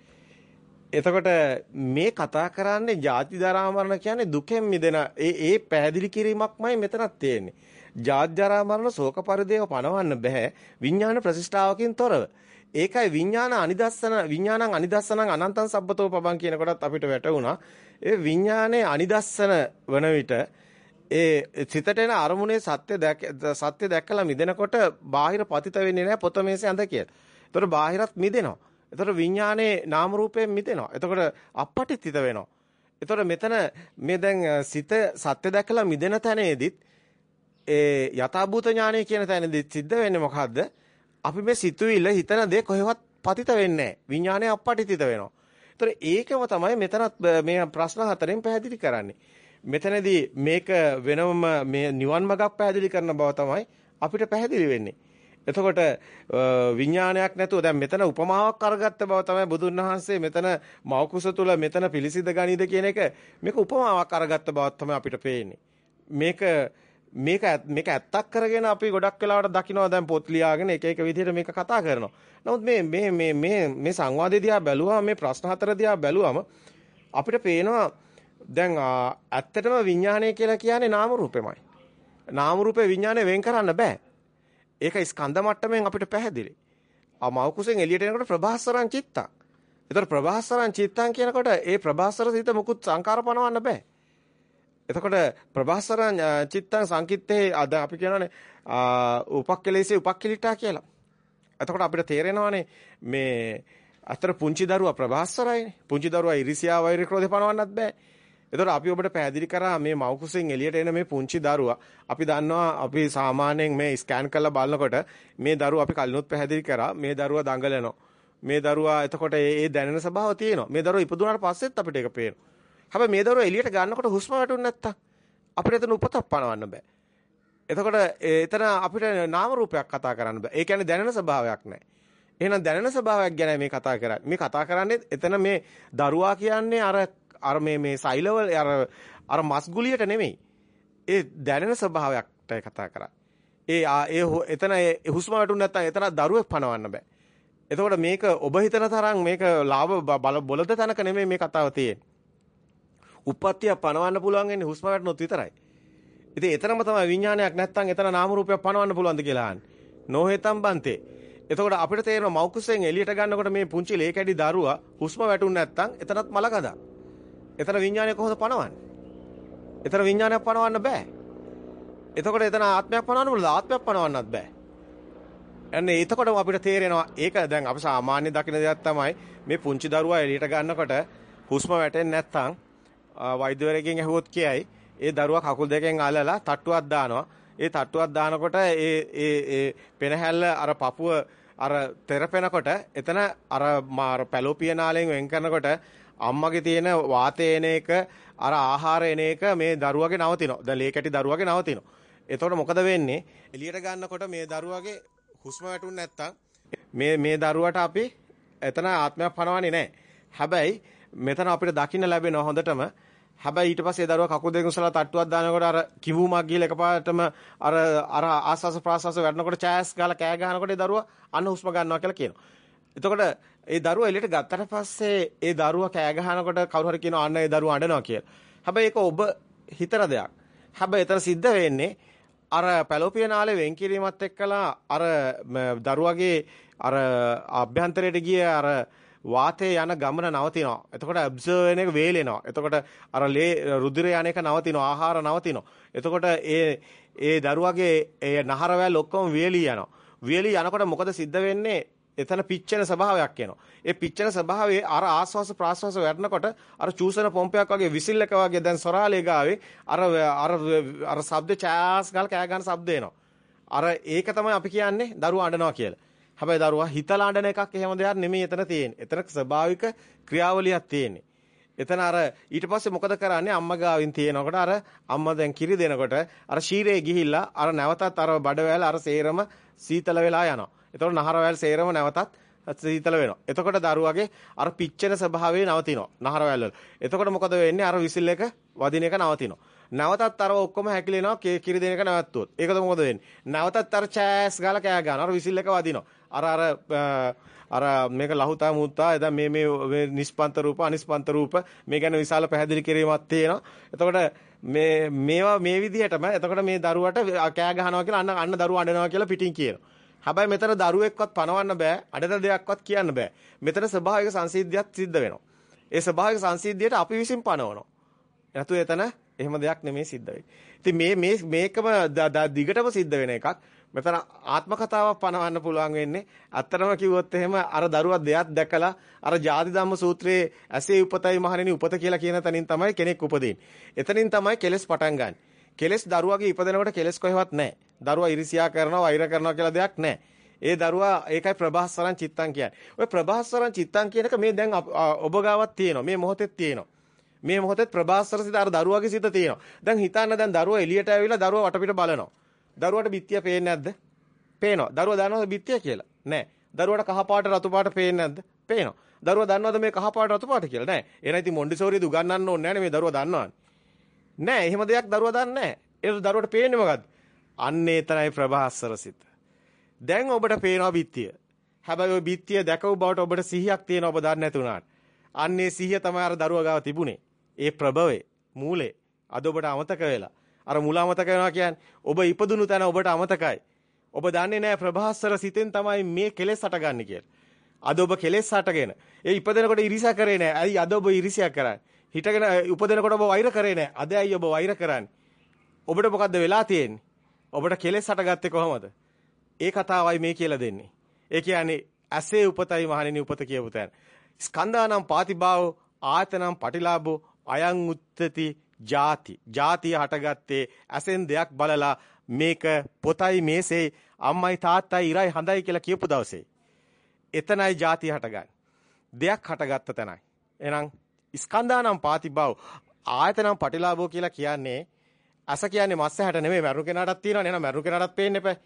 එතකොට මේ කතා කරන්නේ ජාති ජරා මරණ කියන්නේ දුකෙන් මිදෙන ඒ ඒ පැහැදිලි කිරීමක්මයි මෙතනත් තියෙන්නේ. ජාති ජරා මරණ ශෝක පරිදේව පණවන්න බෑ විඥාන ප්‍රතිෂ්ඨාවකින් තොරව. ඒකයි විඥාන අනිදස්සන විඥානං අනිදස්සනං අනන්තං සබ්බතෝ පබං කියනකොටත් අපිට වැටුණා. ඒ විඥානයේ අනිදස්සන වන විට ඒ සිතට එන අරමුණේ සත්‍ය දැක සත්‍ය දැකලා මිදෙනකොට බාහිර පතිත වෙන්නේ නැහැ පොත මේසේ ඇඳ කියලා. ඒතකොට බාහිරත් මිදෙනවා. එතකොට විඥානයේ නාම රූපයෙන් මිදෙනවා. එතකොට අපපටිත්‍ිත වෙනවා. එතකොට මෙතන මේ දැන් සිත සත්‍ය දැකලා මිදෙන තැනේදීත් ඒ යථාභූත ඥානය කියන තැනදී සිද්ධ වෙන්නේ මොකද්ද? අපි මේ සිතුවිල්ල හිතන දේ කොහෙවත් පතිත වෙන්නේ නැහැ. විඥානය අපපටිත්‍ිත වෙනවා. ඒතර ඒකම තමයි මෙතනත් මේ ප්‍රශ්න හතරෙන් පැහැදිලි කරන්නේ. මෙතනදී මේක වෙනම මේ නිවන් මඟක් පැහැදිලි කරන බව තමයි අපිට පැහැදිලි වෙන්නේ. එතකොට විඥානයක් නැතුව දැන් මෙතන උපමාවක් අරගත්ත බව තමයි බුදුන් වහන්සේ මෙතන මෞකුස තුල මෙතන පිළිසිඳ ගනීද කියන එක මේක උපමාවක් අරගත්ත බව තමයි අපිට පේන්නේ. මේක මේක මේක ඇත්තක් කරගෙන අපි ගොඩක් වෙලාවට දකිනවා දැන් පොත් ලියාගෙන එක එක විදිහට මේක කතා කරනවා. නමුත් මේ මේ මේ මේ මේ සංවාදය දිහා බැලුවම මේ ප්‍රශ්න හතර දිහා බැලුවම අපිට පේනවා දැන් ඇත්තටම විඥානය කියලා කියන්නේ නාම රූපෙමයි. නාම රූපේ විඥානය වෙන් කරන්න බෑ. ඒක ස්කන්ධ මට්ටමින් අපිට පැහැදිලි. මව කුසෙන් එළියට එනකොට ප්‍රභාස්වරං චිත්තං. ඒතර ප්‍රභාස්වරං චිත්තං කියනකොට ඒ ප්‍රභාස්වර සිත මුකුත් සංකාර පනවන්න බෑ. එතකොට ප්‍රභාස්වරං චිත්තං සංකිට්ඨේ අද අපි කියනවානේ උපක්කලේසේ උපක්කලිටා කියලා. එතකොට අපිට තේරෙනවානේ මේ අතර පුංචි දරුවා ප්‍රභාස්වරයිනේ. පුංචි දරුවා ඉරිසියා වෛර ක්‍රෝධේ පනවන්නත් බෑ. එතකොට අපි ඔබට පැහැදිලි කරා මේ මව් කුසෙන් එළියට එන මේ පුංචි දරුවා අපි දන්නවා අපි සාමාන්‍යයෙන් මේ ස්කෑන් කරලා බලනකොට මේ දරුවා අපි කලිනුත් පැහැදිලි කරා මේ දරුවා දඟලනවා. මේ දරුවා එතකොට ඒ දැනෙන ස්වභාව තියෙනවා. මේ දරුවා ඉපදුනාට පස්සෙත් අපිට ඒක පේනවා. හැබැයි මේ දරුවා එළියට ගන්නකොට හුස්ම වැටුනේ නැත්තම් අපිට එතන උපතක් පනවන්න බෑ. එතකොට එතන අපිට නාම රූපයක් කතා කරන්න බෑ. ඒ කියන්නේ දැනෙන ස්වභාවයක් නැහැ. එහෙනම් දැනෙන ස්වභාවයක් ගැන මේ කතා කරන්නේ. මේ කතා කරන්නේ එතන මේ දරුවා කියන්නේ අර අර මේ මේ සෛලවල අර අර මස් ගුලියට නෙමෙයි. ඒ දැනෙන ස්වභාවයක්ටයි කතා කරන්නේ. ඒ ඒ එතන ඒ හුස්ම වැටුනේ නැත්නම් එතන දරුවෙක් පනවන්න බෑ. එතකොට මේක ඔබ හිතන තරම් මේක ලාභ බල බොලද තනක නෙමෙයි මේ කතාව තියෙන්නේ. උප්පත්තිය පනවන්න පුළුවන් වෙන්නේ හුස්ම වැටුනොත් විතරයි. ඉතින් එතරම් තමයි විඥානයක් නැත්නම් එතන නාම රූපයක් පනවන්න පුළුවන්ද කියලා අහන්නේ. නොහෙතම් බන්තේ. එතකොට අපිට තේරෙනවා මෞකුසෙන් එළියට ගන්නකොට මේ පුංචි ලේ කැඩි දරුවා හුස්ම වැටුනේ නැත්නම් එතනත් මලකදා. එතන විඥානය කොහොමද පනවන්නේ? එතන විඥානයක් පනවන්න බෑ. එතකොට එතන ආත්මයක් පනවන්න බුණා ආත්මයක් පනවන්නත් බෑ. එන්නේ එතකොටම අපිට තේරෙනවා ඒක දැන් අපි සාමාන්‍ය දකින දෙයක් තමයි මේ පුංචි දරුවා එළියට ගන්නකොට හුස්ම වැටෙන්නේ නැත්නම් වෛද්‍යවරයෙක්ගෙන් ඇහුවොත් කියයි ඒ දරුවා කකුල් දෙකෙන් අල්ලලා තට්ටුවක් දානවා. ඒ තට්ටුවක් දානකොට ඒ ඒ ඒ පෙනහැල්ල අර පපුව අර තෙරපෙනකොට එතන අර පැලෝපිය නාලයෙන් වෙන් කරනකොට අම්මගේ තියෙන වාතය එන එක අර ආහාර එන එක මේ දරුවගේ නවතිනවා. දැන් ලේ කැටි දරුවගේ නවතිනවා. එතකොට මොකද වෙන්නේ? එළියට ගන්නකොට මේ දරුවගේ හුස්ම වැටුනේ නැත්තම් මේ මේ දරුවට අපි එතන ආත්මයක් පනවන්නේ නැහැ. හැබැයි මෙතන අපිට දකින්න ලැබෙන හොඳටම හැබැයි ඊට පස්සේ දරුවා කකුල් දෙකෙන් උසලා තට්ටුවක් දානකොට අර කිවුමක් ගිහලා එකපාරටම අර අර ආස්වාස ප්‍රාස්වාස වැඩනකොට චෑස් ගාලා කෑ ගහනකොට ඒ දරුවා අන්න හුස්ම ගන්නවා කියලා කියනවා. එතකොට ඒ දරුවා එළියට ගත්තට පස්සේ ඒ දරුවා කෑ ගහනකොට කවුරු හරි කියනවා අන්න ඒ දරුවා අඬනවා කියලා. හැබැයි ඒක ඔබ හිතන දෙයක්. හැබැයි එතන සිද්ධ වෙන්නේ අර පැලෝපිය නාලේ වෙන් කිරීමත් එක්කලා අර දරුවගේ අර අභ්‍යන්තරයට ගිය අර වාතයේ යන ගමන නවතිනවා. එතකොට ඇබ්සර්ව් වෙන එක වේලෙනවා. එතකොට අර ලේ රුධිර යන එක නවතිනවා. ආහාර නවතිනවා. එතකොට ඒ ඒ දරුවගේ ඒ නහරවැල් ඔක්කොම වියලී යනවා. වියලී යනකොට මොකද සිද්ධ වෙන්නේ? එතන පිච්චෙන ස්වභාවයක් එනවා. ඒ පිච්චෙන ස්වභාවයේ අර ආස්වාස ප්‍රාස්වාස වැඩනකොට අර චූසන පොම්පයක් වගේ විසිල් එක වගේ දැන් සොරාලේ ගාවේ අර අර අර ශබ්ද චාස් ගාල කෑ ගන්න ශබ්ද එනවා. අර ඒක තමයි අපි කියන්නේ දරුවා අඬනවා කියලා. හැබැයි දරුවා හිතලා අඬන එකක් එහෙම දෙයක් නෙමෙයි එතන තියෙන්නේ. එතන ස්වභාවික ක්‍රියාවලියක් තියෙන්නේ. එතන අර ඊට පස්සේ මොකද කරන්නේ අම්මා ගාවින් තියෙනකොට අර අම්මා දැන් කිරි දෙනකොට අර ශීරේ ගිහිල්ලා අර නැවතත් අර බඩවැල අර සේරම සීතල වෙලා යනවා. එතකොට නහරවැල් සේරම නැවතත් සීතල වෙනවා. එතකොට දරුවගේ අර පිච්චෙන ස්වභාවය නවතිනවා. නහරවැල් වල. එතකොට මොකද වෙන්නේ? අර විසිල් එක වදින එක නවතිනවා. නැවතත් අර ඔක්කොම හැකිලෙනවා කිරි දෙන එක නැවතුවොත්. ඒකද මොකද වෙන්නේ? නැවතත් අර චෑස් ගාලා කෑ ගන්නවා. අර විසිල් එක වදිනවා. අර අර අර මේක ලහුතා මුත්තා එදා මේ මේ නිස්පන්ත රූප අනිස්පන්ත රූප මේ ගැන විශාල පැහැදිලි කිරීමක් තියෙනවා. එතකොට මේ මේවා මේ විදිහටම එතකොට මේ දරුවට කෑ ගහනවා කියලා අන්න අන්න දරුවා අඬනවා කියලා පිටින් කියනවා. හැබැයි මෙතන දරුවෙක්වත් පනවන්න බෑ. අඩන දෙයක්වත් කියන්න බෑ. මෙතන ස්වභාවික සංසිද්ධියක් සිද්ධ වෙනවා. ඒ ස්වභාවික සංසිද්ධියට අපි විසින් පනවනවා. නැතු එතන එහෙම දෙයක් නෙමෙයි සිද්ධ වෙන්නේ. ඉතින් මේ මේ මේකම දිගටම සිද්ධ වෙන එකක්. මෙතන ආත්ම කතාවක් පනවන්න පුළුවන් වෙන්නේ. අත්‍තරම කිව්වොත් එහෙම අර දරුවා දෙයක් දැකලා අර ජාති ධම්ම සූත්‍රයේ ඇසේ උපතයි මහණෙනි උපත කියලා කියන තැනින් තමයි කෙනෙක් උපදින්නේ. එතනින් තමයි කෙලස් පටන් ගන්න. කෙලස් දරුවාගේ ඉපදෙනකොට කෙලස් කොහෙවත් නැහැ. දරුවා ඉරිසියා කරනවා වෛර කරනවා කියලා දෙයක් නැහැ. ඒ දරුවා ඒකයි ප්‍රභාස්වරං චිත්තං කියන්නේ. ඔය ප්‍රභාස්වරං චිත්තං කියන එක මේ දැන් ඔබ ගාවත් තියෙනවා. මේ මොහොතෙත් තියෙනවා. මේ මොහොතේ ප්‍රභාස්වර සිත අර දරුවාගේ සිත තියෙනවා. දැන් හිතන්න දැන් දරුවා එළියට ඇවිල්ලා දරුවා වටපිට බලනවා. දරුවාට බිත්තිය පේන්නේ නැද්ද? පේනවා. දරුවා දන්නවද බිත්තිය කියලා? නැහැ. දරුවාට කහ පාට රතු පාට පේන්නේ නැද්ද? පේනවා. දරුවා දන්නවද මේ කහ පාට රතු පාට කියලා? නැහැ. එහෙනම් ඉතින් මොන්ඩිසෝරියද උගන්වන්න ඕනේ නැහැ මේ දරුවා දන්නවනේ. නැහැ. එහෙම දෙයක් දරුවා දන්නේ නැහැ. ඒක දරුවට පේන්නේ මොකද්ද? අන්නේ තරයි ප්‍රභාස්වර සිත. දැන් ඔබට පේනවා බිත්තිය. හැබැයි ওই බිත්තිය දැකව බවට ඔබට සිහියක් තියෙන ඔබ දන්නේ නැතුණාට. අන්නේ සිහිය තමයි අර දරුවා ගාව තිබුණේ. ඒ ප්‍රභවේ මූලේ අද ඔබට අමතක වෙලා. අර මුල අමතක වෙනවා කියන්නේ ඔබ ඉපදුණු තැන ඔබට අමතකයි. ඔබ දන්නේ නැහැ ප්‍රභාස්වර සිතෙන් තමයි මේ කෙලෙස් හටගන්නේ කියලා. අද ඔබ කෙලෙස් හටගෙන ඒ ඉපදෙනකොට ඉරිසා කරේ නැහැ. ඇයි අද ඔබ ඉරිසියා කරන්නේ? හිටගෙන උපදිනකොට ඔබ වෛර කරේ නැහැ. අද ඇයි ඔබ වෛර කරන්නේ? ඔබට මොකද්ද වෙලා තියෙන්නේ? ඔබට කෙලෙස් හටගත්තේ කොහොමද? ඒ කතාවයි මේ කියලා දෙන්නේ. ඒ කියන්නේ ඇසේ උපතයි මහණෙනි උපත කියපු තැන. ස්කන්ධානම් පාතිභාව ආයතනම් පටිලාභෝ අයං උත්තති ಜಾති. ಜಾතිය හටගත්තේ ඇසෙන් දෙයක් බලලා මේක පොතයි මේසේ අම්මයි තාත්තයි ඉරයි හඳයි කියලා කියපු දවසේ. එතනයි ಜಾතිය හටගන්නේ. දෙයක් හටගත්ත තැනයි. එහෙනම් ස්කන්ධානම් පාති බව ආයතනම් පටිලාභෝ කියලා කියන්නේ ඇස කියන්නේ මස්ස හැට නෙමෙයි මරු කෙනාටත් තියෙනවනේ එහෙනම් මරු කෙනාටත් පේන්න එපා.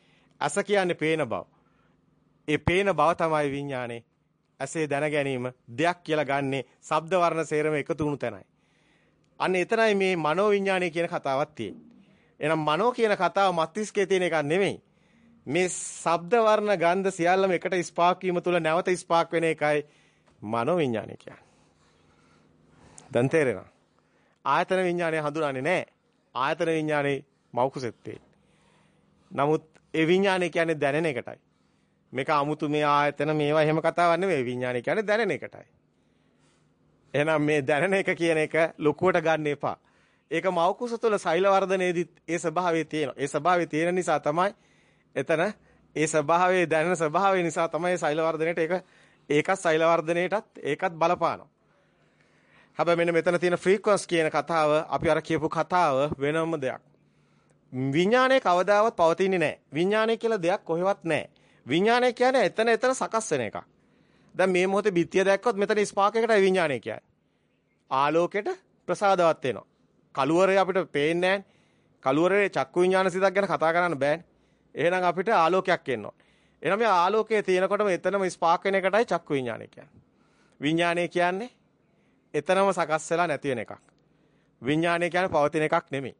ඇස කියන්නේ පේන බව. ඒ පේන බව තමයි විඥානේ. ඇසේ දැන ගැනීම දෙයක් කියලා ගන්නේ ශබ්ද වර්ණ සේරම එකතු වුණු තැනයි. අන්න එතනයි මේ මනෝ විඥානය කියන කතාවක් තියෙන්නේ. එහෙනම් මනෝ කියන කතාව මස්තිෂ්කයේ තියෙන එකක් නෙමෙයි. මේ ශබ්ද වර්ණ ගන්ධ සියල්ලම එකට ස්පාක් වීම තුළ නැවත ස්පාක් වෙන එකයි මනෝ විඥානය කියන්නේ. දැන් තේරෙනවා. ආයතන විඥානය හඳුනන්නේ නැහැ. ආයතන විඥානේ මෞකුසෙත්තේ. නමුත් ඒ විඥානය කියන්නේ දැනෙන එකටයි. මේක 아무තු මේ ආයතන මේවා එහෙම කතාවක් නෙවෙයි. විඥානය කියන්නේ දැනෙන එකටයි. එහෙනම් මේ දැනෙන එක කියන එක ලොකුවට ගන්න එපා. ඒක මෞකුස තුළ සෛල වර්ධනයේදීත් ඒ ස්වභාවය තියෙනවා. ඒ ස්වභාවය තියෙන නිසා තමයි එතන ඒ ස්වභාවයේ දැනෙන ස්වභාවය නිසා තමයි සෛල වර්ධනයට ඒක ඒකත් සෛල වර්ධනයටත් ඒකත් බලපානවා. හැබැයි මෙන්න මෙතන තියෙන ෆ්‍රීකවන්ස් කියන කතාව අපි අර කියපු කතාව වෙනම දෙයක්. විඥානයේ කවදාවත් පවතින්නේ නැහැ. විඥානය කියලා දෙයක් කොහෙවත් නැහැ. විඥානය කියන්නේ එතන එතන සකස් වෙන එකක්. දැන් මේ මොහොතේ බිත්තිය දැක්කොත් මෙතන ස්පාක් එකටයි විඥානය කියන්නේ. ආලෝකයට ප්‍රසාදවත් වෙනවා. කළුවරේ අපිට පේන්නේ නැහැ. කළුවරේ චක්කු විඥාන සිතක් ගැන කතා කරන්න බෑනේ. එහෙනම් අපිට ආලෝකයක් එන්න ඕනේ. එහෙනම් මේ ආලෝකයේ තියෙනකොටම එතනම ස්පාක් වෙන එකටයි චක්කු විඥානය කියන්නේ. විඥානය කියන්නේ එතනම සකස් වෙලා නැති වෙන එකක්. විඥානය කියන්නේ පවතින එකක් නෙමෙයි.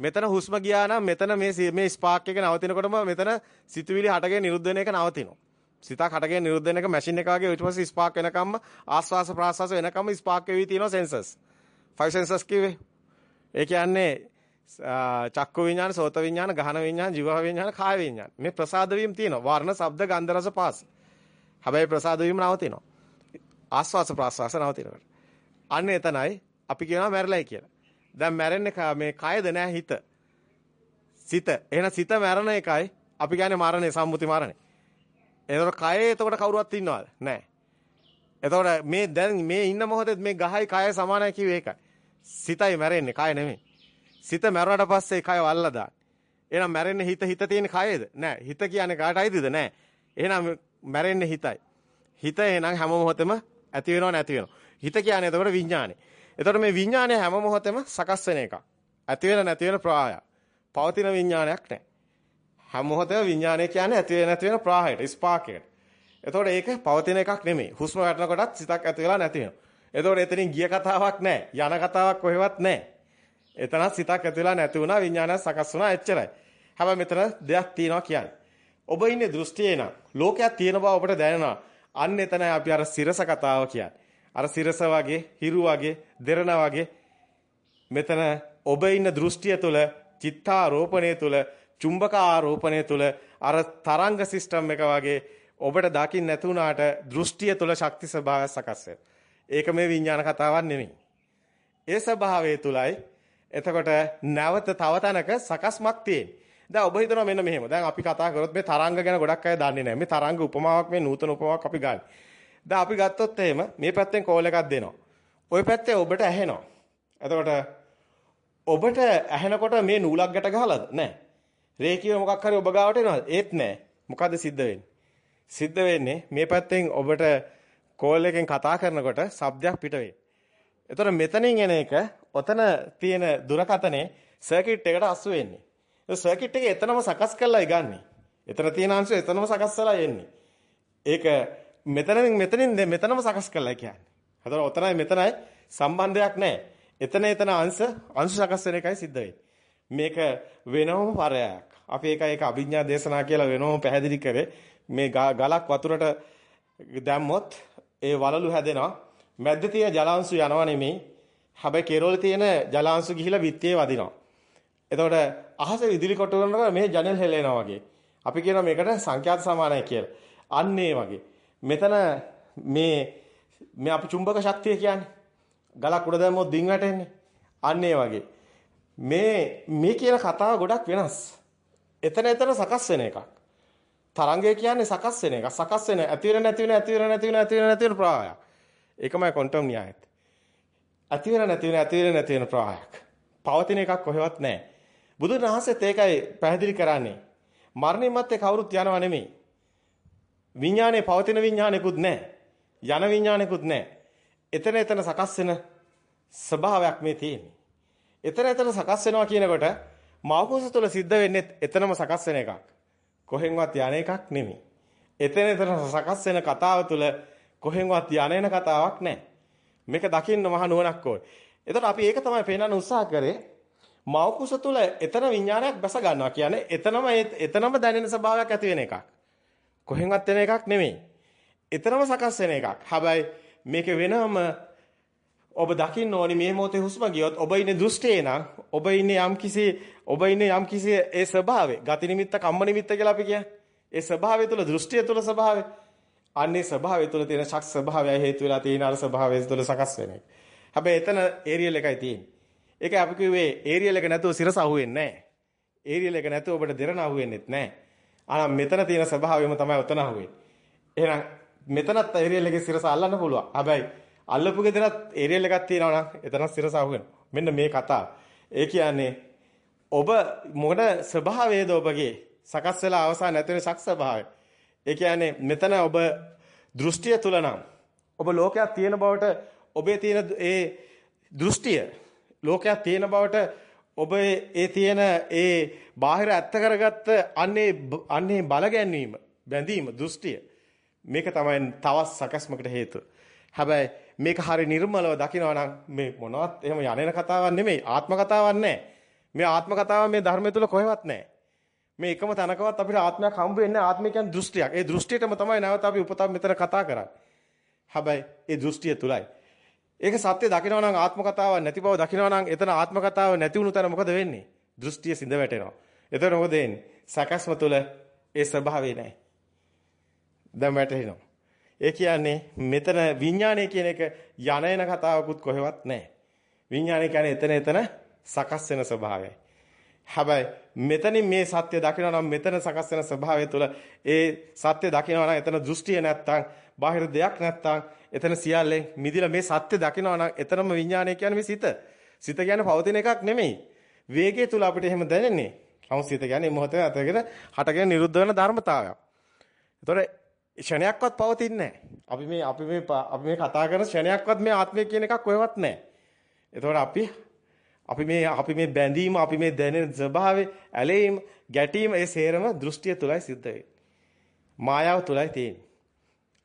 මෙතන හුස්ම ගියා නම් මෙතන මේ මේ ස්පාක් එක නවතිනකොටම මෙතන සිතුවිලි හටගෙන නිරුද්ධ වෙන එක නවතිනවා. සිතක් හටගෙන නිරුද්ධ වෙන එක මැෂින් එක වගේ ඊට පස්සේ ස්පාක් වෙනකම්ම ආස්වාස ප්‍රාස්වාස වෙනකම්ම ස්පාක් වෙවි තියෙනවා සෙන්සර්ස්. ෆයිව් සෙන්සර්ස් කිව්වේ. ඒ කියන්නේ චක්කු විඥාන, සෝත විඥාන, ගහන විඥාන, ජීව විඥාන, කාය විඥාන. මේ ප්‍රසාද වීම තියෙනවා. වර්ණ, ශබ්ද, ගන්ධ, රස, පාස. හැබැයි ප්‍රසාද වීම නවතිනවා. ආස්වාස ප්‍රාස්වාස නවතිනවා. අන්න එතනයි අපි කියනවා මැරලයි කියලා. දැන් මැරෙන්නේ මේ කයද නෑ හිත. සිත. එහෙනම් සිත මැරෙන එකයි අපි කියන්නේ මරණය සම්මුති මරණය. එතකොට කයේ එතකොට කවුරුවත් ඉන්නවද? නෑ. එතකොට මේ දැන් මේ ඉන්න මොහොතේ මේ ගහයි කයයි සමානයි කිව්වේ ඒකයි. සිතයි මැරෙන්නේ කය නෙමෙයි. සිත මැරුණාට පස්සේ කය වල්ලා දාන්න. එහෙනම් මැරෙන්නේ හිත හිත තියෙන කයේද? නෑ. හිත කියන්නේ කාටයිද? නෑ. එහෙනම් මැරෙන්නේ හිතයි. හිත එහෙනම් හැම මොහොතෙම ඇති වෙනව නැති වෙනව. හිත කියන්නේ එතකොට විඥානේ. එතකොට මේ විඥානය හැම මොහොතෙම සකස් වෙන එකක්. ඇති වෙන නැති වෙන ප්‍රවාහයක්. පවතින විඥානයක් නැහැ. හැම මොහොතෙම විඥානය කියන්නේ ඇති වෙන නැති වෙන ප්‍රවාහයට, ස්පාර්කයට. එතකොට ඒක පවතින එකක් නෙමෙයි. හුස්ම වැටෙනකොටත් සිතක් ඇති වෙලා නැති වෙනවා. එතකොට එතනින් ගිය කතාවක් නැහැ. යන කතාවක් කොහෙවත් නැහැ. එතනත් සිතක් ඇති වෙලා නැති වුණා විඥානය සකස් වුණා එච්චරයි. හැබැයි මෙතන දෙයක් තියෙනවා කියන්නේ. ඔබ ඉන්නේ දෘෂ්ටියේ නම් ලෝකයක් තියෙන බව ඔබට දැනෙනවා. අන්න එතනයි අපි අර සිරස කතාව කියන්නේ. අර සිරස වගේ, හිරු වගේ, දෙරණ වගේ මෙතන ඔබ ඉන්න දෘෂ්ටිය තුළ, චිත්තාරෝපණය තුළ, චුම්බක ආරෝපණය තුළ අර තරංග සිස්ටම් එක වගේ ඔබට දකින්න නැති වුණාට දෘෂ්ටිය තුළ ශක්ති ස්වභාවය සකස් ඒක මේ විඥාන කතාවක් නෙමෙයි. ඒ ස්වභාවය තුලයි එතකොට නැවත තව තැනක සකස්මක් තියෙන්නේ. දැන් ඔබ හිතනවා මෙන්න මෙහෙම. දැන් අපි කතා කරොත් මේ තරංග ගැන ගොඩක් අය දන්නේ නැහැ. මේ තරංග උපමාවක් මේ නූතන උපමාවක් අපි ගන්න. දැන් අපි ගත්තොත් එහෙම මේ පැත්තෙන් කෝල් එකක් දෙනවා. ওই පැත්තේ ඔබට ඇහෙනවා. එතකොට ඔබට ඇහෙනකොට මේ නූලක් ගැට ගහලාද? නැහැ. රේඛිය මොකක් හරි ඔබ ගාවට එනවද? ඒත් නැහැ. මොකද සිද්ධ වෙන්නේ? සිද්ධ වෙන්නේ මේ පැත්තෙන් ඔබට කෝල් එකෙන් කතා කරනකොට ශබ්දයක් පිට වෙයි. එතකොට මෙතනින් එන එක ඔතන තියෙන දුරකතනේ සර්කිට් එකට අසු වෙන්නේ. ඒ සර්කිට් එක එතනම සකස් කරලායි ගන්නෙ. එතන තියෙන අංශය එතනම සකස් කරලා එන්නේ. ඒක මෙතනින් මෙතනින් මෙතනම සකස් කළා කියන්නේ. හතර ඔතනයි මෙතනයි සම්බන්ධයක් නැහැ. එතන එතන අංශ අංශ සකස් වෙන එකයි සිද්ධ වෙන්නේ. මේක වෙනවම පරයක්. අපි ඒක ඒක අභිඥා දේශනා කියලා වෙනවම පැහැදිලි කරේ. මේ ගලක් වතුරට දැම්මොත් ඒ වලලු හැදෙනවා. මැද්ද තියෙන ජලාංශු යනවා නෙමෙයි. හැබැයි කෙරවල තියෙන ජලාංශු ගිහිලා විත්තියේ වදිනවා. එතකොට අහස විදුලි කොටු කරනකොට මේ ජනෙල් හෙලෙනවා වගේ. අපි කියනවා මේකට සංඛ්‍යාත සමානයි කියලා. අන්න ඒ වගේ. මෙතන මේ මේ අපි චුම්බක ශක්තිය කියන්නේ ගලක් උඩ දැම්මොත් දින් වැටෙන්නේ. අන්න ඒ වගේ. මේ මේ කියන කතාව ගොඩක් වෙනස්. එතන එතන සකස් වෙන එකක්. තරංගය කියන්නේ සකස් වෙන එකක්. සකස් වෙන ඇති වෙන නැති වෙන ඇති වෙන නැති වෙන ඇති වෙන නැති වෙන ප්‍රවාහයක්. ඒකමයි ක්වොන්ටම් න්‍යායත්. ඇති වෙන නැති වෙන ඇති වෙන නැති වෙන ප්‍රවාහයක්. පවතින එකක් කොහෙවත් නැහැ. බුදුන් වහන්සේත් ඒකයි පැහැදිලි කරන්නේ. මරණින් මත්තේ කවුරුත් යනව නෙමෙයි. විඥානේ පවතින විඥානෙකුත් නැහැ. යන විඥානෙකුත් නැහැ. එතන එතන සකස් වෙන ස්වභාවයක් මේ තියෙන්නේ. එතන එතන සකස් වෙනවා කියනකොට මෞකස තුළ සිද්ධ වෙන්නේ එතනම සකස් වෙන එකක්. කොහෙන්වත් යන එකක් නෙමෙයි. එතන එතන සකස් වෙන කතාව තුළ කොහෙන්වත් යන කතාවක් නැහැ. මේක දකින්න මහ නුවණක් ඕනේ. එතකොට අපි ඒක තමයි පේනන්න උත්සාහ කරේ. මෞකුස තුළ එතන විඥානයක් බැස ගන්නවා කියන්නේ එතනම එතනම දැනෙන ස්වභාවයක් ඇති වෙන එකක්. කොහෙන්වත් වෙන එකක් නෙමෙයි. එතරම් සකස් වෙන එකක්. හැබැයි මේක වෙනම ඔබ දකින්න ඕනි මේ මොහොතේ හුස්ම ගියොත් ඔබ ඉන්නේ දෘෂ්ටියේ නම් ඔබ ඉන්නේ යම්කිසි ඔබ ඉන්නේ යම්කිසි ඒ ස්වභාවය ගති නිමිත්ත කම්ම නිමිත්ත කියලා අපි කියන්නේ. ඒ ස්වභාවය තුළ දෘෂ්ටිය තුළ ස්වභාවය. අන්නේ ස්වභාවය තුළ තියෙන ශක් ස්වභාවය හේතු වෙලා තියෙන අර ස්වභාවය තුළ සකස් වෙන එක. හැබැයි එතන ඒරියල් එකයි තියෙන්නේ. ඒක අපි කිව්වේ ඒරියල් එක නැතුව සිරස අහුවෙන්නේ නැහැ. ඒරියල් එක නැතුව ඔබට දෙරණ අහුවෙන්නේත් නැහැ. ආනම් මෙතන තියෙන ස්වභාවයම තමයි උතන අහුවෙන්නේ. එහෙනම් මෙතනත් ඒරියල් එකේ සිරස අල්ලන්න පුළුවන්. හැබැයි අල්ලපු ගෙදරත් ඒරියල් එකක් තියෙනවා නම් එතන සිරස අහුවෙනවා. මෙන්න මේ කතාව. ඒ කියන්නේ ඔබ මොකද ස්වභාවයේද ඔබගේ සකස් වෙලා අවසාන නැති වෙන ශක්ෂ ස්වභාවය. ඒ කියන්නේ මෙතන ඔබ දෘෂ්ටිය තුල නම් ඔබ ලෝකයක් තියෙන බවට ඔබේ තියෙන ඒ දෘෂ්ටිය ලෝකයක් තියෙන බවට ඔබ ඒ තියෙන ඒ බාහිර ඇත්ත කරගත්ත අන්නේ අන්නේ බල ගැන්වීම බැඳීම දෘෂ්ටිය මේක තමයි තවත් සකස්මකට හේතුව. හැබැයි මේක හරි නිර්මලව දකිනවා නම් මේ මොනවත් එහෙම යන්නේන කතාවක් නෙමෙයි ආත්ම කතාවක් නෑ. මේ ආත්ම කතාව මේ ධර්මය තුල කොහෙවත් නෑ. මේ එකම තැනකවත් අපිට ආත්මයක් හම්බ වෙන්නේ ආත්මය කියන්නේ දෘෂ්ටියක්. ඒ දෘෂ්ටියටම තමයි නැවත අපි උපතක් මෙතන කතා කරන්නේ. හැබැයි ඒ දෘෂ්ටිය තුලයි. ඒක සත්‍ය දකිනවා නම් ආත්ම කතාවක් නැති බව දකිනවා නම් එතන ආත්ම කතාව නැති වුණු තැන මොකද වෙන්නේ? දෘෂ්ටිය සිඳ වැටෙනවා. එතකොට මොකද වෙන්නේ? සකස්ම තුල ඒ ස්වභාවය නැහැ. දැන් වැටෙනවා. ඒ කියන්නේ මෙතන විඥානය කියන එක යන එන කතාවකුත් කොහෙවත් නැහැ. විඥානය කියන්නේ එතන එතන සකස් වෙන ස්වභාවයයි. හැබැයි මෙතනින් මේ සත්‍ය දකිනවා නම් මෙතන සකස් වෙන ස්වභාවය තුළ ඒ සත්‍ය දකිනවා නම් එතන දෘෂ්ටිය නැත්තම් බාහිර දෙයක් නැත්තම් එතන සියල්ලෙන් මිදිලා මේ සත්‍ය දකිනවා නම් එතරම් විඥානය කියන්නේ මේ සිත. සිත කියන්නේ පවතින එකක් නෙමෙයි. වේගය තුල අපිට එහෙම දැනෙන්නේ. නමුත් සිත කියන්නේ මොහොතේ අතගෙන හටගෙන නිරුද්ධ වෙන ධර්මතාවයක්. ඒතොර ක්ෂණයක්වත් පවතින්නේ අපි මේ අපි මේ අපි මේ කතා කරන ක්ෂණයක්වත් මේ ආත්මය කියන එකක් කොහෙවත් නැහැ. ඒතොර අපි අපි මේ අපි මේ බැඳීම අපි මේ දැනෙන ස්වභාවය ඇලීම ගැටීම ඒ සේරම දෘෂ්ටිය තුලයි සිද්ධ වෙන්නේ. මායාව තුලයි තියෙන්නේ.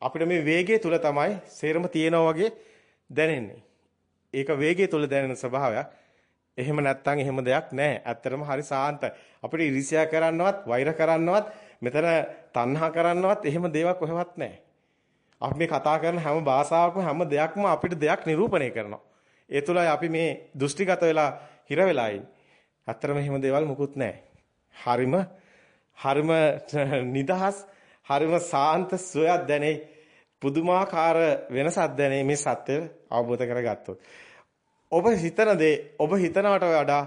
අපිට මේ වේගය තුල තමයි සේරම තියෙනවා වගේ දැනෙන්නේ. ඒක වේගය තුල දැනෙන ස්වභාවයක්. එහෙම නැත්තම් එහෙම දෙයක් නැහැ. ඇත්තටම හරි සාන්තයි. අපිට ඉරිසියා කරන්නවත්, වෛර කරන්නවත්, මෙතන තණ්හා කරන්නවත් එහෙම දේවල් කොහෙවත් නැහැ. අපි මේ කතා කරන හැම භාෂාවකම හැම දෙයක්ම අපිට දෙයක් නිරූපණය කරනවා. ඒ තුලයි අපි මේ දෘෂ්ටිගත වෙලා හිර වෙලා ඉන්නේ. ඇත්තටම එහෙම දේවල් මුකුත් නැහැ. හරිම හරිම නිදහස් හරිම සාන්ත සුවයක් දැනේ පුදුමාකාර වෙනසක් දැනේ මේ සත්‍ය අවබෝධ කරගත්තොත්. ඔබ හිතන දේ ඔබ හිතනවට වඩා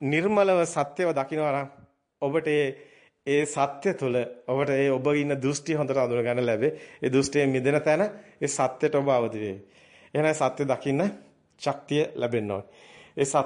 නිර්මලව සත්‍යව දකිනවා නම් ඔබට ඒ සත්‍ය තුළ ඔබට ඒ ඔබ ඉන්න දෘෂ්ටි හොඳට අඳුර ගන්න ලැබේ. ඒ දෘෂ්ටියෙන් මිදෙන තැන ඒ සත්‍යයට ඔබ අවදි වෙයි. එහෙනම් සත්‍ය දකින්න ශක්තිය ලැබෙන්න ඕනේ. ඒ